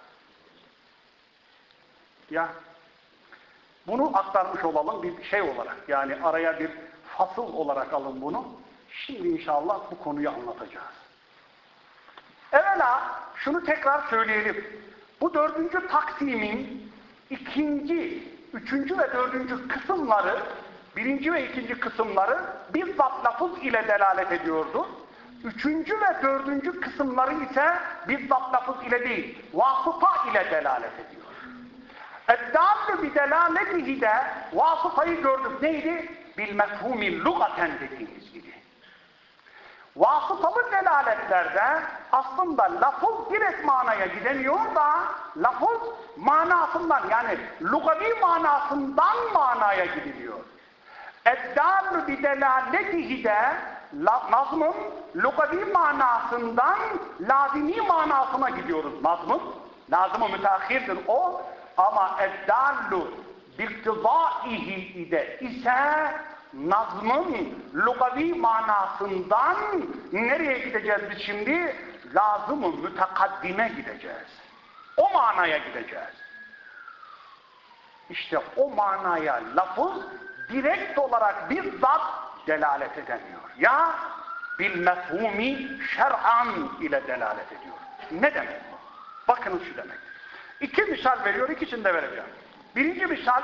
Ya bunu aktarmış olalım bir şey olarak. Yani araya bir fasıl olarak alın bunu. Şimdi inşallah bu konuyu anlatacağız. Evvela şunu tekrar söyleyelim. Bu dördüncü taksimin ikinci, üçüncü ve dördüncü kısımları, birinci ve ikinci kısımları bizzat lafız ile delalet ediyordu. Üçüncü ve dördüncü kısımları ise bizzat lafız ile değil, vasıta ile delalet ediyor. Eddâllü bir delaletihi de vasıtayı gördük. Neydi? Bil mefhumi lugaten dediğimiz gibi. Vasıtalı delaletlerde aslında lafız direkt manaya gidemiyor da lafız manasından yani lugavi manasından manaya gidiliyor. Eddâlü bidelâletihi de nazmın lugavi manasından lazimi manasına gidiyoruz nazmın. Lazım-ı o ama eddâlü biktidâihi de ise nazmın lugavi manasından nereye gideceğiz biz şimdi? Lazım-ı mütekaddime gideceğiz. O manaya gideceğiz. İşte o manaya lafız direkt olarak bizzat delalet edemiyor. Ya bil mefhumi şer'an ile delalet ediyor. Ne demek bu? Bakınız şu demek. İki misal veriyor, ikisini de vereceğim. Birinci misal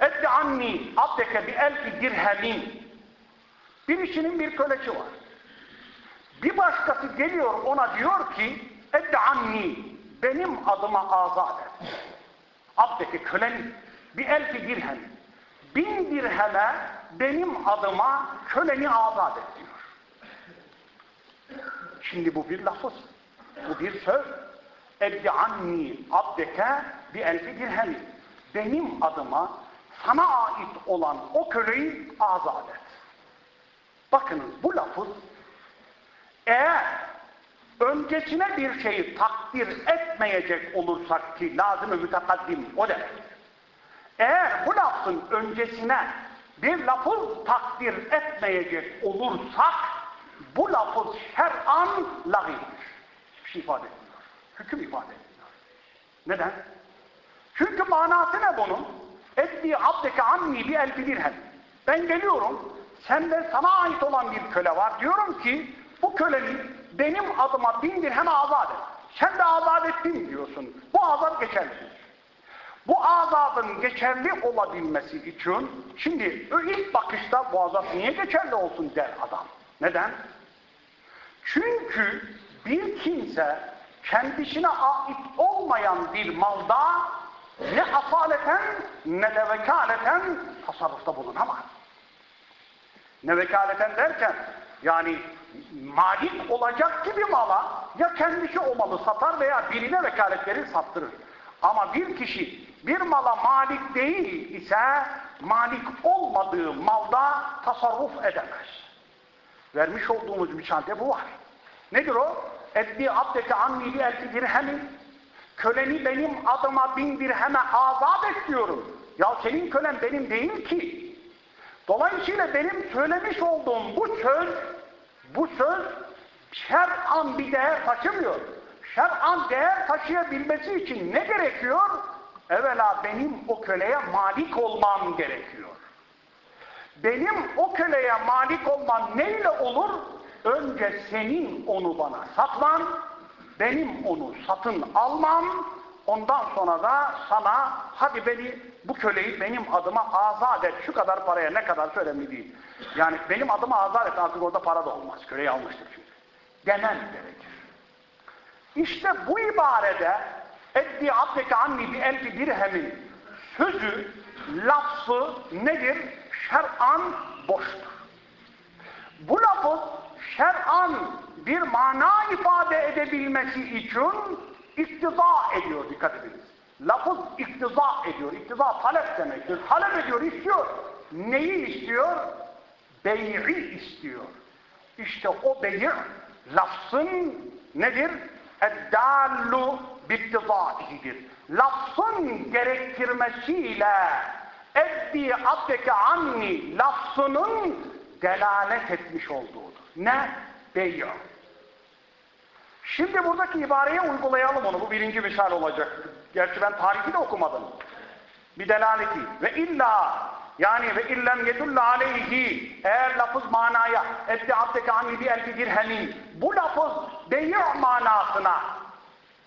Eddi anni abdeke bi elfi dirhemin. Birisinin bir kölesi var. Bir başkası geliyor ona diyor ki eddi anni benim adıma azat et. Abdeke köleni bir elfi dirhem. Bin dirheme benim adıma köleni azat et diyor. Şimdi bu bir lafız. Bu bir söz. Eddi anni abdeke bi elfi dirhem. Benim adıma sana ait olan o köleyi azat et. Bakınız bu lafız eğer öncesine bir şeyi takdir etmeyecek olursak ki lazım-ı mütekaddim o demek. Eğer bu lafın öncesine bir lafız takdir etmeyecek olursak bu lafız her an lagıdır. Hiçbir şey ifade etmiyor. Hüküm ifade etmiyor. Neden? Çünkü manası ne bunun? Etli abdeke anni bir elfi dirhem. Ben geliyorum, sende sana ait olan bir köle var. Diyorum ki, bu köleyi benim adıma bin dirhem azat et. Sen de azat ettin diyorsun. Bu azat geçerli. Bu azadın geçerli olabilmesi için, şimdi ilk bakışta bu azat niye geçerli olsun der adam. Neden? Çünkü bir kimse kendisine ait olmayan bir malda ne asaleten ne de vekaleten tasarrufta bulunamaz. Ne vekaleten derken yani malik olacak gibi mala ya kendisi o malı satar veya birine vekalet verir sattırır. Ama bir kişi bir mala malik değil ise malik olmadığı malda tasarruf edemez. Vermiş olduğumuz misalde bu var. Nedir o? Eddi abdeke anni bi elfi dirhemin Köleni benim adıma bin dirheme azat et diyorum. Ya senin kölen benim değil ki. Dolayısıyla benim söylemiş olduğum bu söz, bu söz şer'an bir değer taşımıyor. Şer'an değer taşıyabilmesi için ne gerekiyor? Evvela benim o köleye malik olmam gerekiyor. Benim o köleye malik olmam neyle olur? Önce senin onu bana satman, benim onu satın almam, ondan sonra da sana hadi beni bu köleyi benim adıma azat et, şu kadar paraya ne kadar önemli değil. Yani benim adıma azat et artık orada para da olmaz. Köleyi almıştır çünkü. Demen gerekir. İşte bu ibarede eddi abdeke anni bi elfi dirhemin sözü, lafzı nedir? Şer'an boştur. Bu lafız şer'an bir mana ifade edebilmesi için iktiza ediyor dikkat ediniz. Lafız iktiza ediyor. İktiza talep demektir. Talep ediyor, istiyor. Neyi istiyor? Bey'i istiyor. İşte o beyi lafzın nedir? Eddallu bittizaidir. Lafzın gerektirmesiyle eddi abdeke anni lafzının delalet etmiş olduğudur. Ne? Bey'i. Şimdi buradaki ibareye uygulayalım onu. Bu birinci misal olacak. Gerçi ben tarihi de okumadım. Bir delaleti. Ve illa yani ve illem yedulle aleyhi eğer lafız manaya etti abdeke anni bi elfi dirhemin bu lafız beyi manasına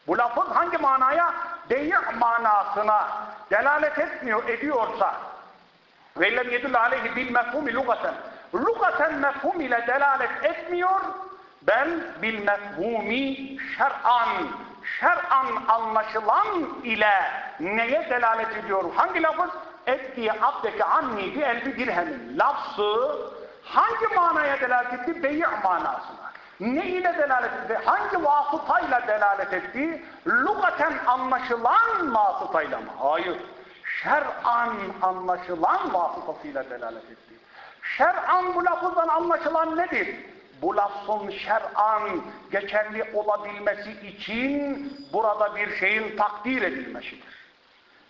bu lafız hangi manaya? Beyi manasına delalet etmiyor, ediyorsa ve illem yedulle aleyhi bil mefhumi lugaten lugaten mefhum ile delalet etmiyor ben bil mefhumi şer'an şer'an anlaşılan ile neye delalet ediyor? Hangi lafız? Ettiye abdeke anni bi elbi dirhemin. Lafzı Hangi manaya delalet etti? Beyi' manasına. Ne ile delalet etti? Hangi vasıtayla delalet etti? Lugaten anlaşılan vasıtayla mı? Hayır. Şer'an anlaşılan vasıtasıyla delalet etti. Şer'an bu lafızdan anlaşılan nedir? Bu lafzın şer'an geçerli olabilmesi için burada bir şeyin takdir edilmesidir.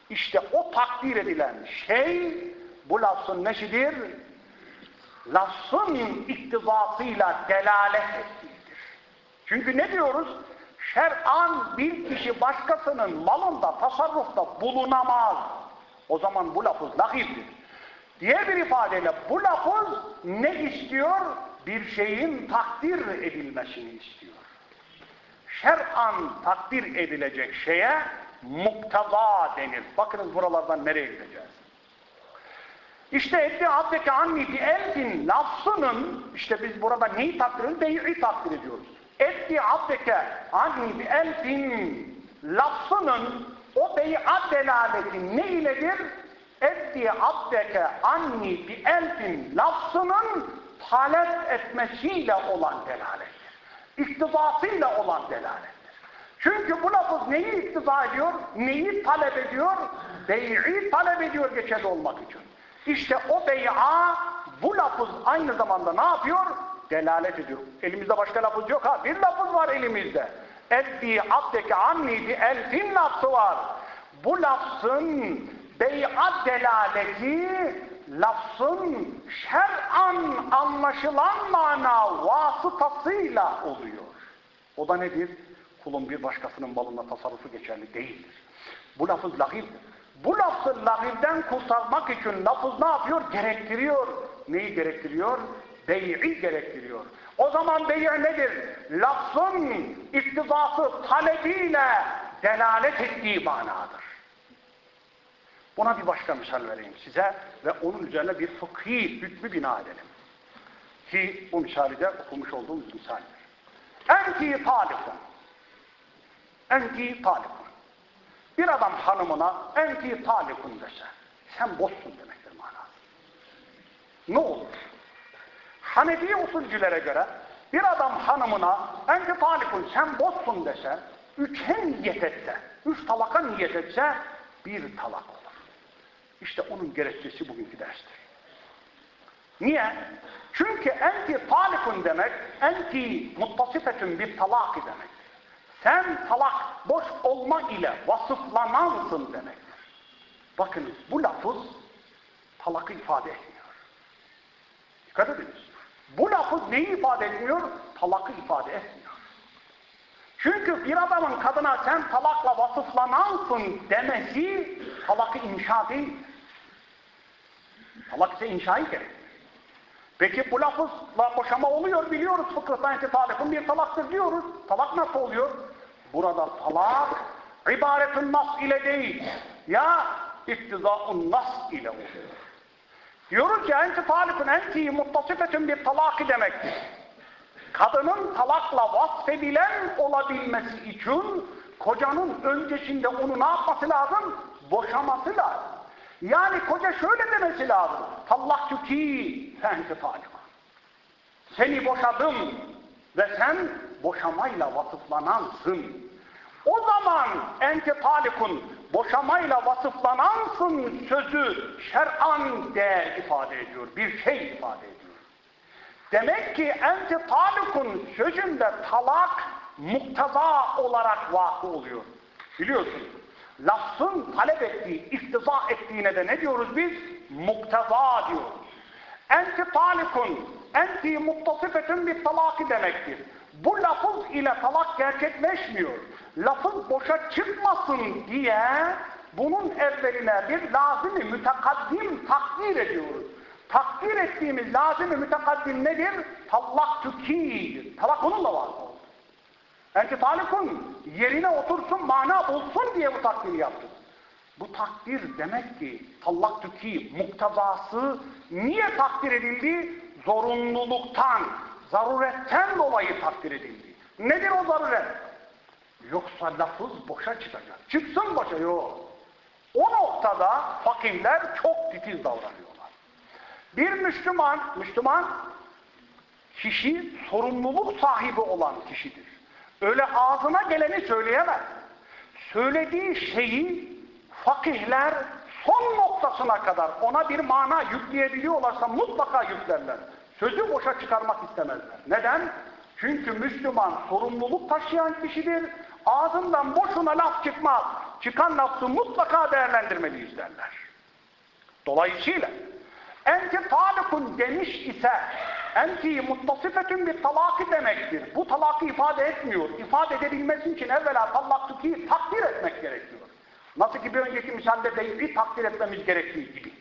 İşte o takdir edilen şey bu lafzın neşidir? Lafzın iktizasıyla delalet ettiğidir. Çünkü ne diyoruz? Şer'an bir kişi başkasının malında, tasarrufta bulunamaz. O zaman bu lafız lahildir. Diğer bir ifadeyle bu lafız ne istiyor? Bir şeyin takdir edilmesini istiyor. Şer'an takdir edilecek şeye mukteza denir. Bakınız buralardan nereye gideceğiz? İşte etti abdeki anni bi elfin lafzının işte biz burada neyi takdir ediyoruz? Bey'i takdir ediyoruz. Etti abdeke anni bi elfin lafzının o bey'at delaleti ne iledir? Etti abdeke anni bi elfin lafzının talep etmesiyle olan delalettir. İktidasıyla olan delalettir. Çünkü bu lafız neyi iktiza ediyor? Neyi talep ediyor? Bey'i talep ediyor geçerli olmak için. İşte o bey'a bu lafız aynı zamanda ne yapıyor? Delalet ediyor. Elimizde başka lafız yok ha. Bir lafız var elimizde. Eddi abdeke anni bi elfin lafzı var. Bu lafzın bey'a delaleti lafzın şer'an anlaşılan mana vasıtasıyla oluyor. O da nedir? Kulun bir başkasının malında tasarrufu geçerli değildir. Bu lafız lahildir. Bu lafzı lahilden kurtarmak için lafız ne yapıyor? Gerektiriyor. Neyi gerektiriyor? Bey'i gerektiriyor. O zaman bey' nedir? Lafzın iktizası talebiyle delalet ettiği manadır. Buna bir başka misal vereyim size ve onun üzerine bir fıkhi hükmü bina edelim. Ki bu misali de okumuş olduğumuz misaldir. Enti talikun. Enti talikun. Bir adam hanımına enti talikun dese, sen bozsun demektir manası. Ne olur? Hanefi usulcülere göre bir adam hanımına enti talikun sen bozsun dese, üçe niyet etse, üç talaka niyet etse bir talak olur. İşte onun gerekçesi bugünkü derstir. Niye? Çünkü enti talikun demek, enti muttasifetün bir talaki demek. Sen talak boş olma ile vasıflanansın demektir. Bakınız bu lafız talakı ifade etmiyor. Dikkat ediniz. Bu lafız neyi ifade etmiyor? Talakı ifade etmiyor. Çünkü bir adamın kadına sen talakla vasıflanansın demesi talakı inşa değil. Talak ise inşayı gerektirir. Peki bu lafızla boşama oluyor biliyoruz fıkıhtan ititalifin bir talaktır diyoruz. Talak nasıl oluyor? Burada talak ibaretun nas ile değil. Ya iktizaun nas ile oluyor. Diyoruz ki enti talifun enti muttasifetun bir talaki demektir. Kadının talakla vasfedilen olabilmesi için kocanın öncesinde onu ne yapması lazım? Boşaması lazım. Yani koca şöyle demesi lazım. Tallak ki fenti talika. Seni boşadım ve sen boşamayla vasıflanansın. O zaman enti talikun boşamayla vasıflanansın sözü şer'an değer ifade ediyor. Bir şey ifade ediyor. Demek ki enti talikun sözünde talak muktaza olarak vakı oluyor. Biliyorsun. Lafzın talep ettiği, iktiza ettiğine de ne diyoruz biz? Mukteza diyoruz. Enti talikun, enti muttasifetün bir talaki demektir. Bu lafız ile talak gerçekleşmiyor. Lafız boşa çıkmasın diye bunun evveline bir lazım-ı mütekaddim takdir ediyoruz. Takdir ettiğimiz lazım-ı mütekaddim nedir? Tallak tükidir. Talak onunla var. Enti talikun yerine otursun, mana bulsun diye bu takdiri yaptık. Bu takdir demek ki tallak tüki muktezası niye takdir edildi? Zorunluluktan, zaruretten dolayı takdir edildi. Nedir o zaruret? Yoksa lafız boşa çıkacak. Çıksın boşa yok. O noktada fakirler çok titiz davranıyorlar. Bir Müslüman, Müslüman kişi sorumluluk sahibi olan kişidir. Öyle ağzına geleni söyleyemez. Söylediği şeyi fakihler son noktasına kadar ona bir mana yükleyebiliyorlarsa mutlaka yüklerler. Sözü boşa çıkarmak istemezler. Neden? Çünkü Müslüman sorumluluk taşıyan kişidir. Ağzından boşuna laf çıkmaz. Çıkan lafı mutlaka değerlendirmeliyiz derler. Dolayısıyla enti talikun demiş ise enti muttasifetün bir talaki demektir. Bu talakı ifade etmiyor. İfade edebilmesi için evvela tallaktuki takdir etmek gerekiyor. Nasıl ki bir önceki misalde deyri takdir etmemiz gerektiği gibi.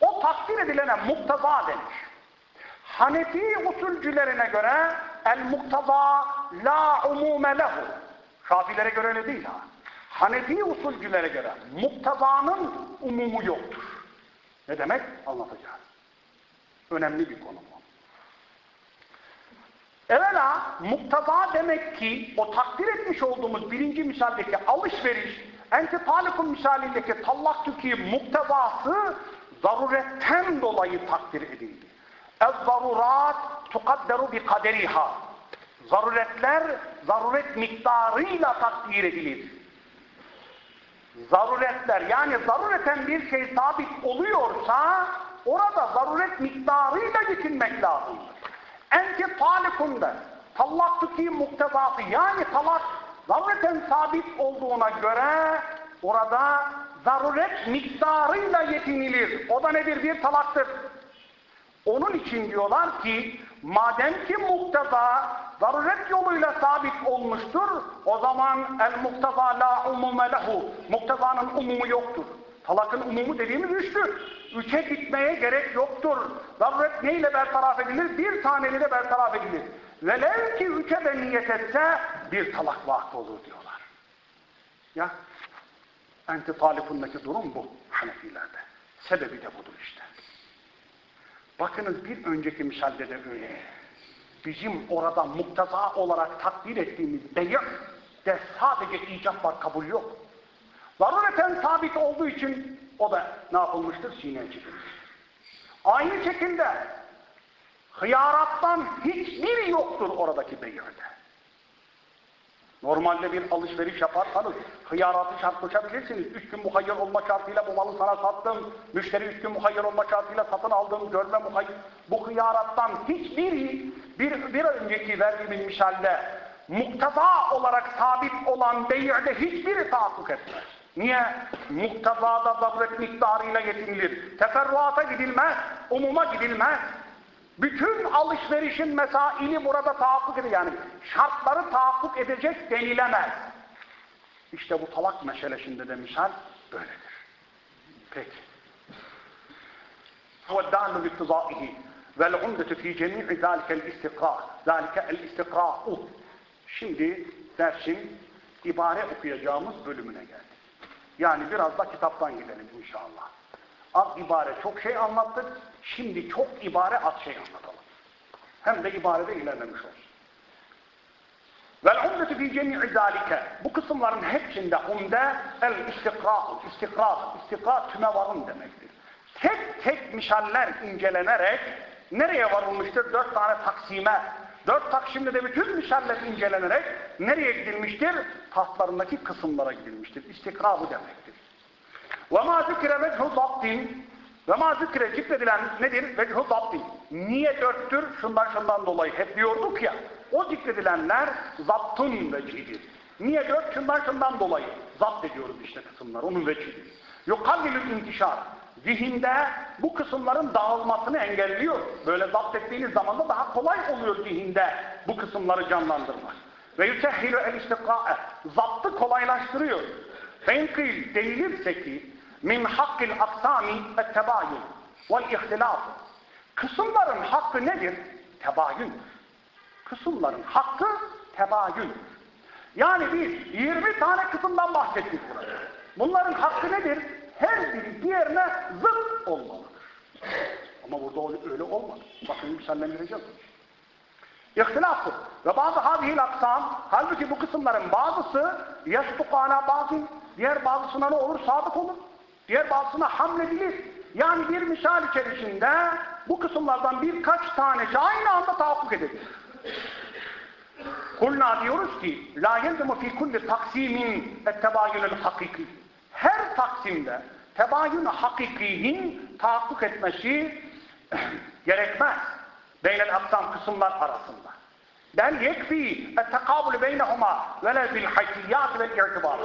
O takdir edilene muktaza denir. Hanefi usulcülerine göre el muktaza la umume lehu. Şafilere göre öyle değil ha. Hanefi usulcülere göre muktazanın umumu yoktur. Ne demek? Anlatacağız. Önemli bir konu bu. Evvela muktaza demek ki o takdir etmiş olduğumuz birinci misaldeki alışveriş enti talikun misalindeki tallaktüki muktezası zaruretten dolayı takdir edildi. Ez-zarurat tukadderu bi kaderiha. Zaruretler zaruret miktarıyla takdir edilir. Zaruretler yani zarureten bir şey sabit oluyorsa orada zaruret miktarıyla yetinmek lazımdır. Enti talikunda tallaktuki muktezası yani talak zarureten sabit olduğuna göre orada zaruret miktarıyla yetinilir. O da nedir? Bir talaktır. Onun için diyorlar ki madem ki mukteza zaruret yoluyla sabit olmuştur o zaman el mukteza la umume lehu muktezanın umumu yoktur. Talakın umumu dediğimiz üçtür. Üçe gitmeye gerek yoktur. Zaruret neyle bertaraf edilir? Bir taneli de bertaraf edilir. Velev ki üçe de niyet etse bir talak vakti olur diyorlar. Ya enti durum bu Hanefilerde. Sebebi de budur işte. Bakınız bir önceki misalde de öyle. Bizim orada muktaza olarak takdir ettiğimiz beyir de sadece icap var, kabul yok. Zarureten sabit olduğu için o da ne yapılmıştır? Sineye çekilmiştir. Aynı şekilde hıyarattan hiçbir yoktur oradaki beyirde. Normalde bir alışveriş yaparsanız hıyaratı şart koşabilirsiniz. Üç gün muhayyer olma şartıyla bu malı sana sattım. Müşteri üç gün muhayyer olma şartıyla satın aldım. Görme muhayyer. Bu hıyarattan hiçbiri bir, bir önceki verdiğimiz misalle muktaza olarak sabit olan beyirde hiçbiri tahakkuk etmez. Niye? Muktazada zabret miktarıyla yetinilir. Teferruata gidilmez, umuma gidilmez. Bütün alışverişin mesaili burada tahakkuk edilir. Yani şartları tahakkuk edecek denilemez. İşte bu talak meselesinde de misal böyledir. Peki. وَالدَّعْلُ بِاتِّضَائِهِ وَالْعُمْدَةُ ف۪ي جَمِيعِ ذَٰلِكَ الْاِسْتِقْرَاءُ ذَٰلِكَ الْاِسْتِقْرَاءُ Şimdi dersin ibare okuyacağımız bölümüne geldik. Yani biraz da kitaptan gidelim inşallah. Az ibare çok şey anlattık. Şimdi çok ibare az şey anlatalım. Hem de ibarede ilerlemiş olsun. Vel umdetu fi cemi'i zalike. Bu kısımların hepsinde umde el istikra, istikra, istikra tüme varım demektir. Tek tek misaller incelenerek nereye varılmıştır? Dört tane taksime. Dört taksimde de bütün misaller incelenerek nereye gidilmiştir? Tahtlarındaki kısımlara gidilmiştir. İstikra bu demektir. Zikre vechu zaptin ve ma zikre zikredilen nedir? Vechu zaptin. Niye dörttür? Şundan şundan dolayı. Hep diyorduk ya. O zikredilenler zaptun vecihidir. Niye dört? Şundan şundan dolayı. Zapt ediyoruz işte kısımlar. Onun vecihidir. Yukallilül intişar. Zihinde bu kısımların dağılmasını engelliyor. Böyle zapt ettiğiniz zaman da daha kolay oluyor zihinde bu kısımları canlandırmak. Ve yütehhilü el istikâe. Zaptı kolaylaştırıyor. Fenkil denilirse ki min hakkil aksami ettebayun vel ihtilaf. Kısımların hakkı nedir? Tebayündür. Kısımların hakkı tebayün. Yani biz 20 tane kısımdan bahsettik burada. Bunların hakkı nedir? Her biri diğerine zıt olmalıdır. Ama burada öyle olmadı. Bakın misallendireceğiz. İhtilaftır. Ve bazı hadihil aksam, halbuki bu kısımların bazısı yastukana bazı, diğer bazısına ne olur? Sadık olur. Diğer bazısına hamledilir. Yani bir misal içerisinde bu kısımlardan birkaç tanesi aynı anda tahakkuk edebilir. Kulna diyoruz ki la yelzemu fi kulli taksimin ettebayünül hakiki. Her taksimde tebayün hakikinin tahakkuk etmesi gerekmez. Beynel aksam kısımlar arasında. Bel yekfi ettekabülü beynehuma velev bil haysiyat ve irtibar.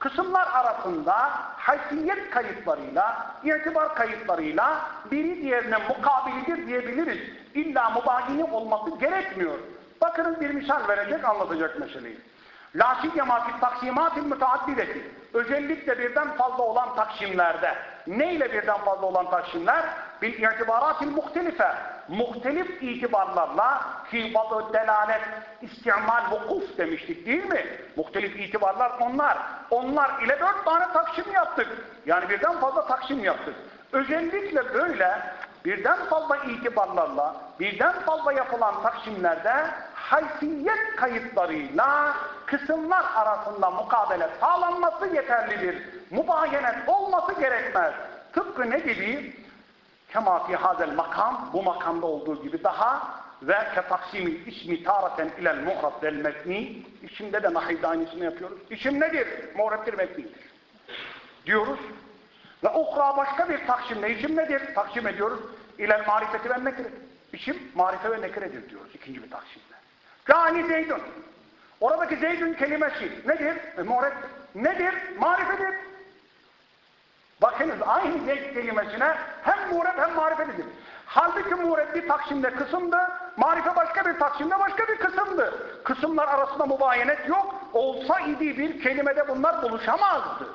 Kısımlar arasında haysiyet kayıtlarıyla, irtibar kayıtlarıyla biri diğerine mukabilidir diyebiliriz. İlla mübayini olması gerekmiyor. Bakınız bir misal verecek, anlatacak meseleyi. La siyyema fi taksimatil müteaddideti. Özellikle birden fazla olan taksimlerde. Ne ile birden fazla olan taksimler? Bil itibaratil. Muhtelif itibarlarla ki badı delalet, istimal, vukuf demiştik değil mi? Muhtelif itibarlar onlar. Onlar ile dört tane taksim yaptık. Yani birden fazla taksim yaptık. Özellikle böyle birden fazla itibarlarla, birden fazla yapılan taksimlerde haysiyet kayıtlarıyla kısımlar arasında mukabele sağlanması yeterlidir. Mubayenet olması gerekmez. Tıpkı ne gibi? Kema fi hazel makam, bu makamda olduğu gibi daha ve ke taksimi ismi taraten ilel mu'rab del metni isimde de nahivde aynısını yapıyoruz. İsim nedir? Mu'rabdir metnidir. Diyoruz. Ve ukra başka bir taksimle isim nedir? Taksim ediyoruz. İlel marifeti ve nekire. İsim marife ve nekiredir diyoruz ikinci bir taksimde. Gani Zeydun. Oradaki Zeydun kelimesi nedir? E, muret. Nedir? Marifedir. Bakınız aynı Zeyd kelimesine hem muret hem marifedir. Halbuki muret bir taksimde kısımdı, marife başka bir taksimde başka bir kısımdı. Kısımlar arasında mubayenet yok. Olsa idi bir kelimede bunlar buluşamazdı.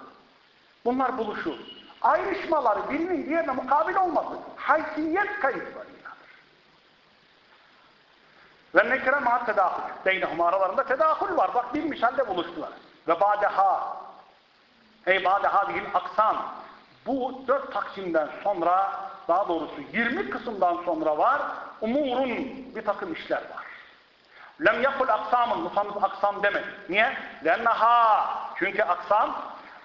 Bunlar buluşur. Ayrışmaları birinin diğerine mukabil olması haysiyet kayıtlarıyladır. Ve nekre ma tedahül. Beynehum aralarında tedahül var. Bak bir misalde buluştular. Ve badeha ey badeha değil aksam. Bu dört taksimden sonra daha doğrusu 20 kısımdan sonra var umurun bir takım işler var. Lem yakul aksamın, musanız aksam deme. Niye? Lennaha, çünkü aksam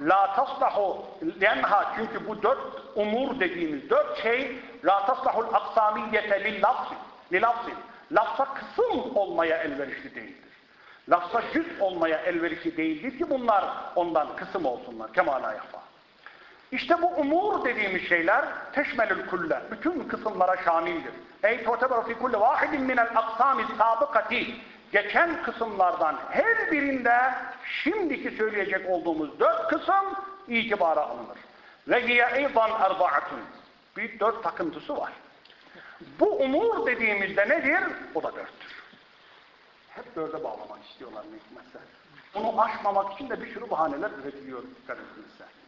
la taslahu lenha çünkü bu dört umur dediğimiz dört şey la taslahul aksamiyete lil lafzi lil lafzi lafza kısım olmaya elverişli değildir. Lafza cüz olmaya elverişli değildir ki bunlar ondan kısım olsunlar. Kemala yafa. İşte bu umur dediğimiz şeyler teşmelül kulle. Bütün kısımlara şamildir. Ey tuteberu fi kulli vahidin minel aksami sabıkati. Geçen kısımlardan her birinde şimdiki söyleyecek olduğumuz dört kısım itibara alınır. Ve hiye eydan erbaatun. Bir dört takıntısı var. Bu umur dediğimizde nedir? O da dörttür. Hep dörde bağlamak istiyorlar hikmetse. Bunu aşmamak için de bir sürü bahaneler üretiliyor dikkat etsinizse.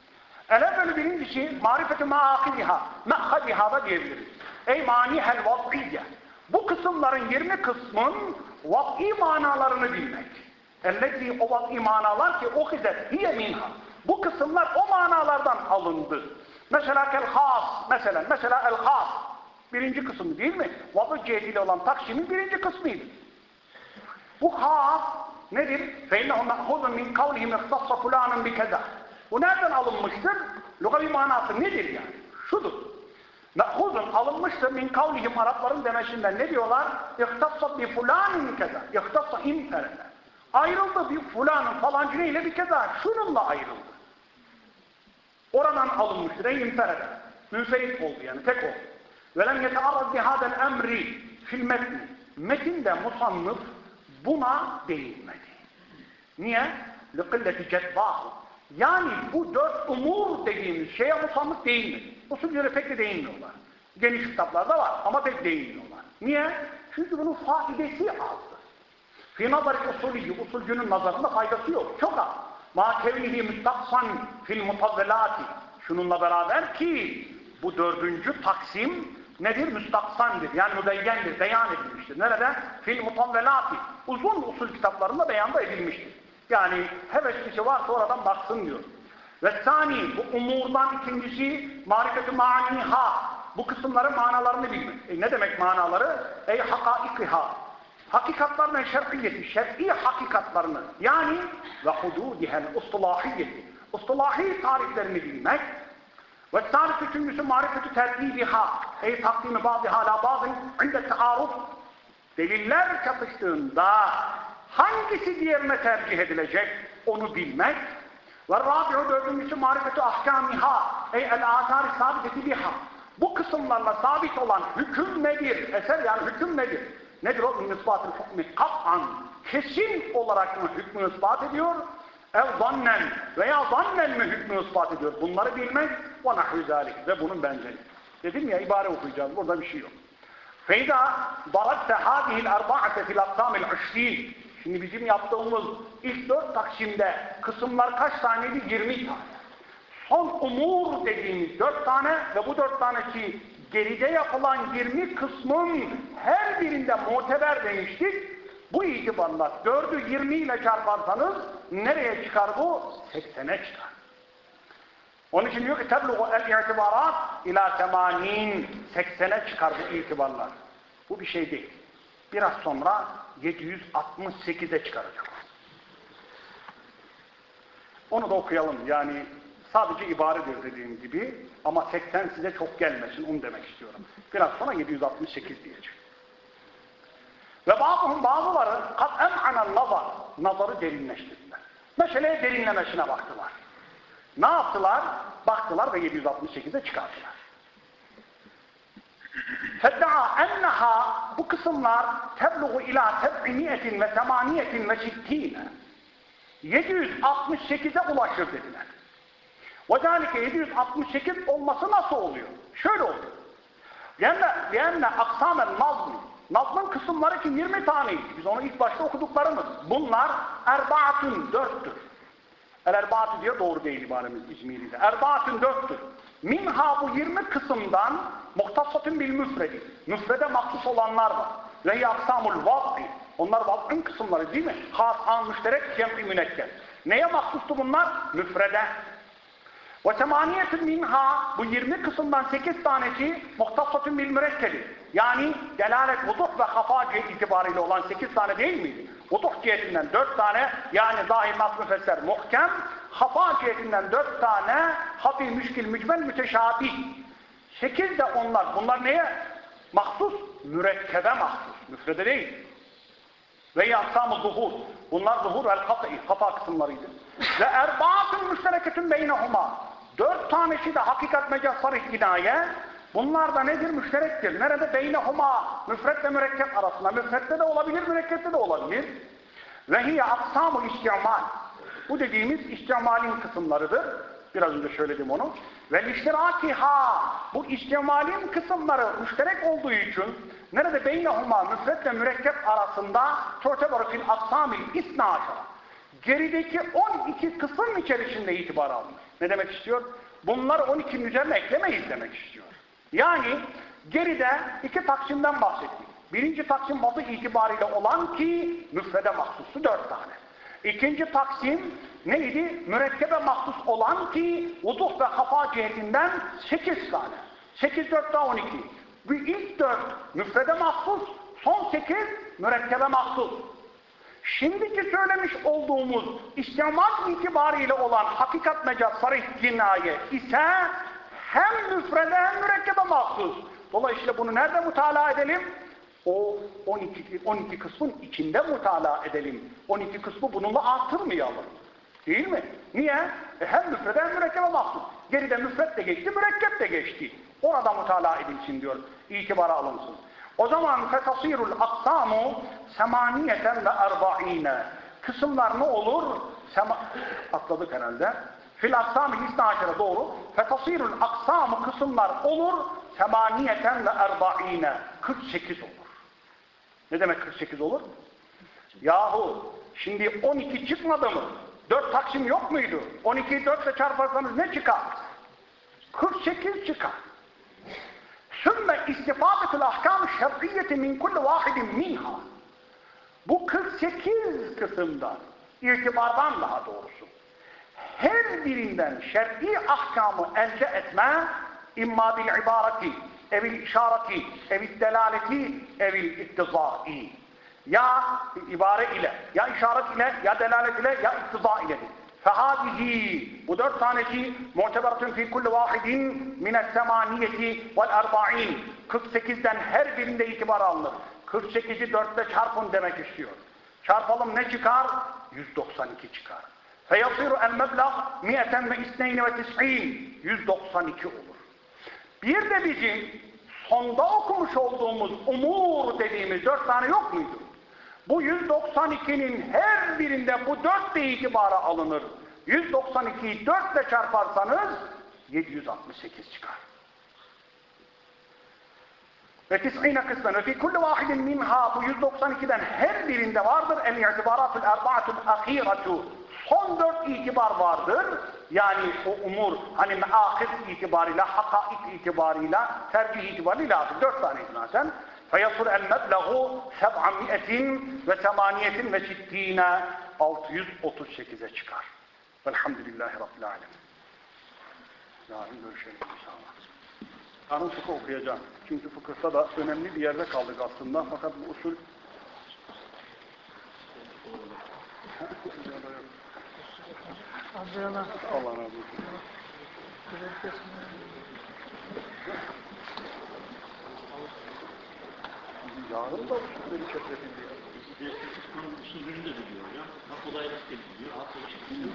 Elevvelü birincisi marifeti ma'akidiha, me'hadiha da diyebiliriz. Ey manihel vat'iyye. Bu kısımların 20 kısmın vat'i manalarını bilmek. Ellezi o vat'i manalar ki o hizet hiye minha. Bu kısımlar o manalardan alındı. Mesela kel has, mesela, mesela el has. Birinci kısım değil mi? Vat'ı cihetiyle olan taksimin birinci kısmıydı. Bu has nedir? فَاِنَّهُ مَأْخُذٌ مِنْ قَوْلِهِمْ اِخْتَصَّ فُلَانٌ بِكَذَا Bu nereden alınmıştır? Lugavi manası nedir yani? Şudur. Me'huzun alınmıştır min kavlihim Arapların demesinden ne diyorlar? İhtassa bi fulanin keza. İhtassa imferene. Ayrıldı bir fulanın falancı ile bir keza. Şununla ayrıldı. Oradan alınmıştır. Ey imferene. Münferit oldu yani tek oldu. Velem yetearrad bihadel emri fil metni. Metinde musannıf buna değinmedi. Niye? لِقِلَّةِ جَدْبَاهُ yani bu dört umur dediğimiz şeye musannıf değinmedi. Usulcülere pek de değinmiyorlar. Geniş kitaplarda var ama pek değinmiyorlar. Niye? Çünkü bunun faidesi azdır. Fi nazari usulü, usulcünün nazarında faydası yok. Çok az. Ma kevnihi müstaksan fil mutazzelati. Şununla beraber ki bu dördüncü taksim nedir? Müstaksandır. Yani mübeyyendir, beyan edilmiştir. Nerede? Fil mutavvelati. Uzun usul kitaplarında beyanda edilmiştir. Yani heveslisi varsa oradan baksın diyor. Ve sani, bu umurdan ikincisi marifeti maniha. Bu kısımların manalarını bilmek. E ne demek manaları? Ey hakaikiha. Hakikatlarının şer'iyeti, şer'i hakikatlarını yani ve hududihel ustulahiyeti. Ustulahi tariflerini bilmek Ve sâlis üçüncüsü marifetü tertibiha. Ey takdimi bazıha la bazı inde tearuf. Deliller çatıştığında hangisi diğerine tercih edilecek onu bilmek. Ve rabi'u dördüncüsü marifetü ahkamiha. Ey el asari sabiteti biha. Bu kısımlarla sabit olan hüküm nedir? Eser yani hüküm nedir? Nedir o? İsbatı hükmü kat'an. Kesin olarak mı hükmü ispat ediyor? Ev zannen veya zannen mi hükmü ispat ediyor? Bunları bilmek ve nahvü ve bunun benzeri. Dedim ya ibare okuyacağız. Burada bir şey yok. Feyda daratte hâzihil erba'ate fil aksamil ışfîn. Şimdi bizim yaptığımız ilk dört taksimde kısımlar kaç taneydi? 20 tane. Son umur dediğimiz dört tane ve bu dört tanesi geride yapılan 20 kısmın her birinde muteber demiştik. Bu itibarla 4'ü 20 ile çarparsanız nereye çıkar bu? 80'e çıkar. Onun için diyor ki tebluğu el-i'tibarat ila 80 80'e çıkar bu itibarlar. Bu bir şey değil. Biraz sonra 768'e çıkaracak. Onu da okuyalım. Yani sadece ibaredir dediğim gibi ama 80 size çok gelmesin onu demek istiyorum. Biraz sonra 768 diyecek. Ve bazıhum bazıları kat em'anel nazar. Nazarı derinleştirdiler. Meseleye derinlemesine baktılar. Ne yaptılar? Baktılar ve 768'e çıkardılar. Fedda'a enneha bu kısımlar tebluğu ila teb'iniyetin ve semaniyetin ve sittine 768'e ulaşır dediler. Ve zâlike 768 olması nasıl oluyor? Şöyle oluyor. Lenne, aksamel nazmi Nazmın kısımları ki 20 taneydi. Biz onu ilk başta okuduklarımız. Bunlar erbaatun dörttür. El erbaatü diye doğru değil ibaremiz İzmir'de. Erbaatun dörttür. Minha bu 20 kısımdan muhtasatun bil müfredi. Müfrede mahsus olanlar var. Ve aksamul vaz'i. Onlar vaz'ın kısımları değil mi? Has, an, müşterek, cem'i münekker. Neye mahsustu bunlar? Müfrede. Ve temaniyetun minha bu 20 kısımdan 8 tanesi muhtasatun bil mürekkebi. Yani delalet, vuduh ve hafa itibariyle olan 8 tane değil miydi? Vuduh cihetinden 4 tane yani zahir nas müfesser muhkem, hafa cihetinden 4 tane hafi müşkil mücmel müteşabih. 8 de onlar. Bunlar neye? Mahsus, mürekkebe mahsus. Müfrede değil. Ve yaksamı zuhur. Bunlar zuhur el kat'i, kafa kısımlarıydı. Ve erbaatın müştereketün beynehuma. Dört tanesi de hakikat mecaz sarih kinaye. Bunlar da nedir? Müşterektir. Nerede? Beynehuma. Müfret ve mürekkep arasında. Müfrette de olabilir, mürekkepte de olabilir. Ve hiye aksamı istimal. Bu dediğimiz istimalin kısımlarıdır. Biraz önce söyledim onu. Ve iştirakiha. Bu istimalin kısımları müşterek olduğu için nerede beynehuma müfret ve mürekkep arasında tu'tebaru fil aksamil isna. Gerideki 12 kısım içerisinde itibar alınır. Ne demek istiyor? Bunlar 12'nin üzerine eklemeyiz demek istiyor. Yani geride iki taksimden bahsettik. Birinci taksim batı itibariyle olan ki müfrede mahsusu dört tane. İkinci taksim neydi? Mürekkebe mahsus olan ki vuduh ve kafa cihetinden sekiz tane. Sekiz dört daha on iki. Bu ilk dört müfrede mahsus, son sekiz mürekkebe mahsus. Şimdiki söylemiş olduğumuz istimal itibariyle olan hakikat mecaz sarih cinaye ise hem müfrede hem mürekkebe mahsus. Dolayısıyla bunu nerede mutala edelim? O 12, 12 kısmın içinde mutala edelim. 12 kısmı bununla artırmayalım. Değil mi? Niye? E hem müfrede hem mürekkebe mahsus. Geride müfret de geçti, mürekkep de geçti. Orada mutala edilsin diyor. İtibara alınsın. O zaman fetasirul aksamu semaniyeten ve erba'ine. Kısımlar ne olur? Sema Atladık herhalde. Fil aksam-ı hisne doğru. Fetasirul aksamı kısımlar olur. Semaniyeten ve erba'ine. 48 olur. Ne demek 48 olur? Yahu şimdi 12 çıkmadı mı? 4 taksim yok muydu? 12'yi 4 ile çarparsanız ne çıkar? 48 çıkar. Sümme istifadetul ahkam-ı şer'iyeti min kulli vahidin minha. Bu 48 kısımdan, itibardan daha doğrusu her birinden şer'i ahkamı elde etme imma bil ibareti evil işareti evil delaleti evil ittizai ya ibare ile ya işaret ile ya delalet ile ya iktiza ile Fehadihi bu dört tanesi muteberatun fi kulli vahidin mines semaniyeti vel erba'in 48'den her birinde itibar alınır. 48'i dörtte çarpın demek istiyor. Çarpalım ne çıkar? 192 çıkar. Feyasiru el meblağ miyeten ve isneyni ve tis'in 192 olur. Bir de bizim sonda okumuş olduğumuz umur dediğimiz dört tane yok muydu? Bu 192'nin her birinde bu dört de itibara alınır. 192'yi 4 ile çarparsanız 768 çıkar. Ve tis'ine kısmen ve fi kulli vahidin minha bu 192'den her birinde vardır el i'tibaratul erba'atul ahiratu son dört itibar vardır. Yani o umur hani meakif itibarıyla, hakaik itibarıyla, tercih itibarıyla dört taneydi zaten. فَيَصُرْ الْمَبْلَغُ سَبْعَمِيَةٍ ve semaniyetin ve sittine 638'e çıkar. Velhamdülillahi Rabbil Alemin. Yarın görüşelim inşallah. Yarın fıkıh okuyacağım. Çünkü fıkıhta da önemli bir yerde kaldık aslında. Fakat bu usul Adriana. Allah razı olsun. Yarın da usulleri keşfedildi. Usulünü de biliyor ya. Ha kolaylık da biliyor. Ha kolaylık da biliyor.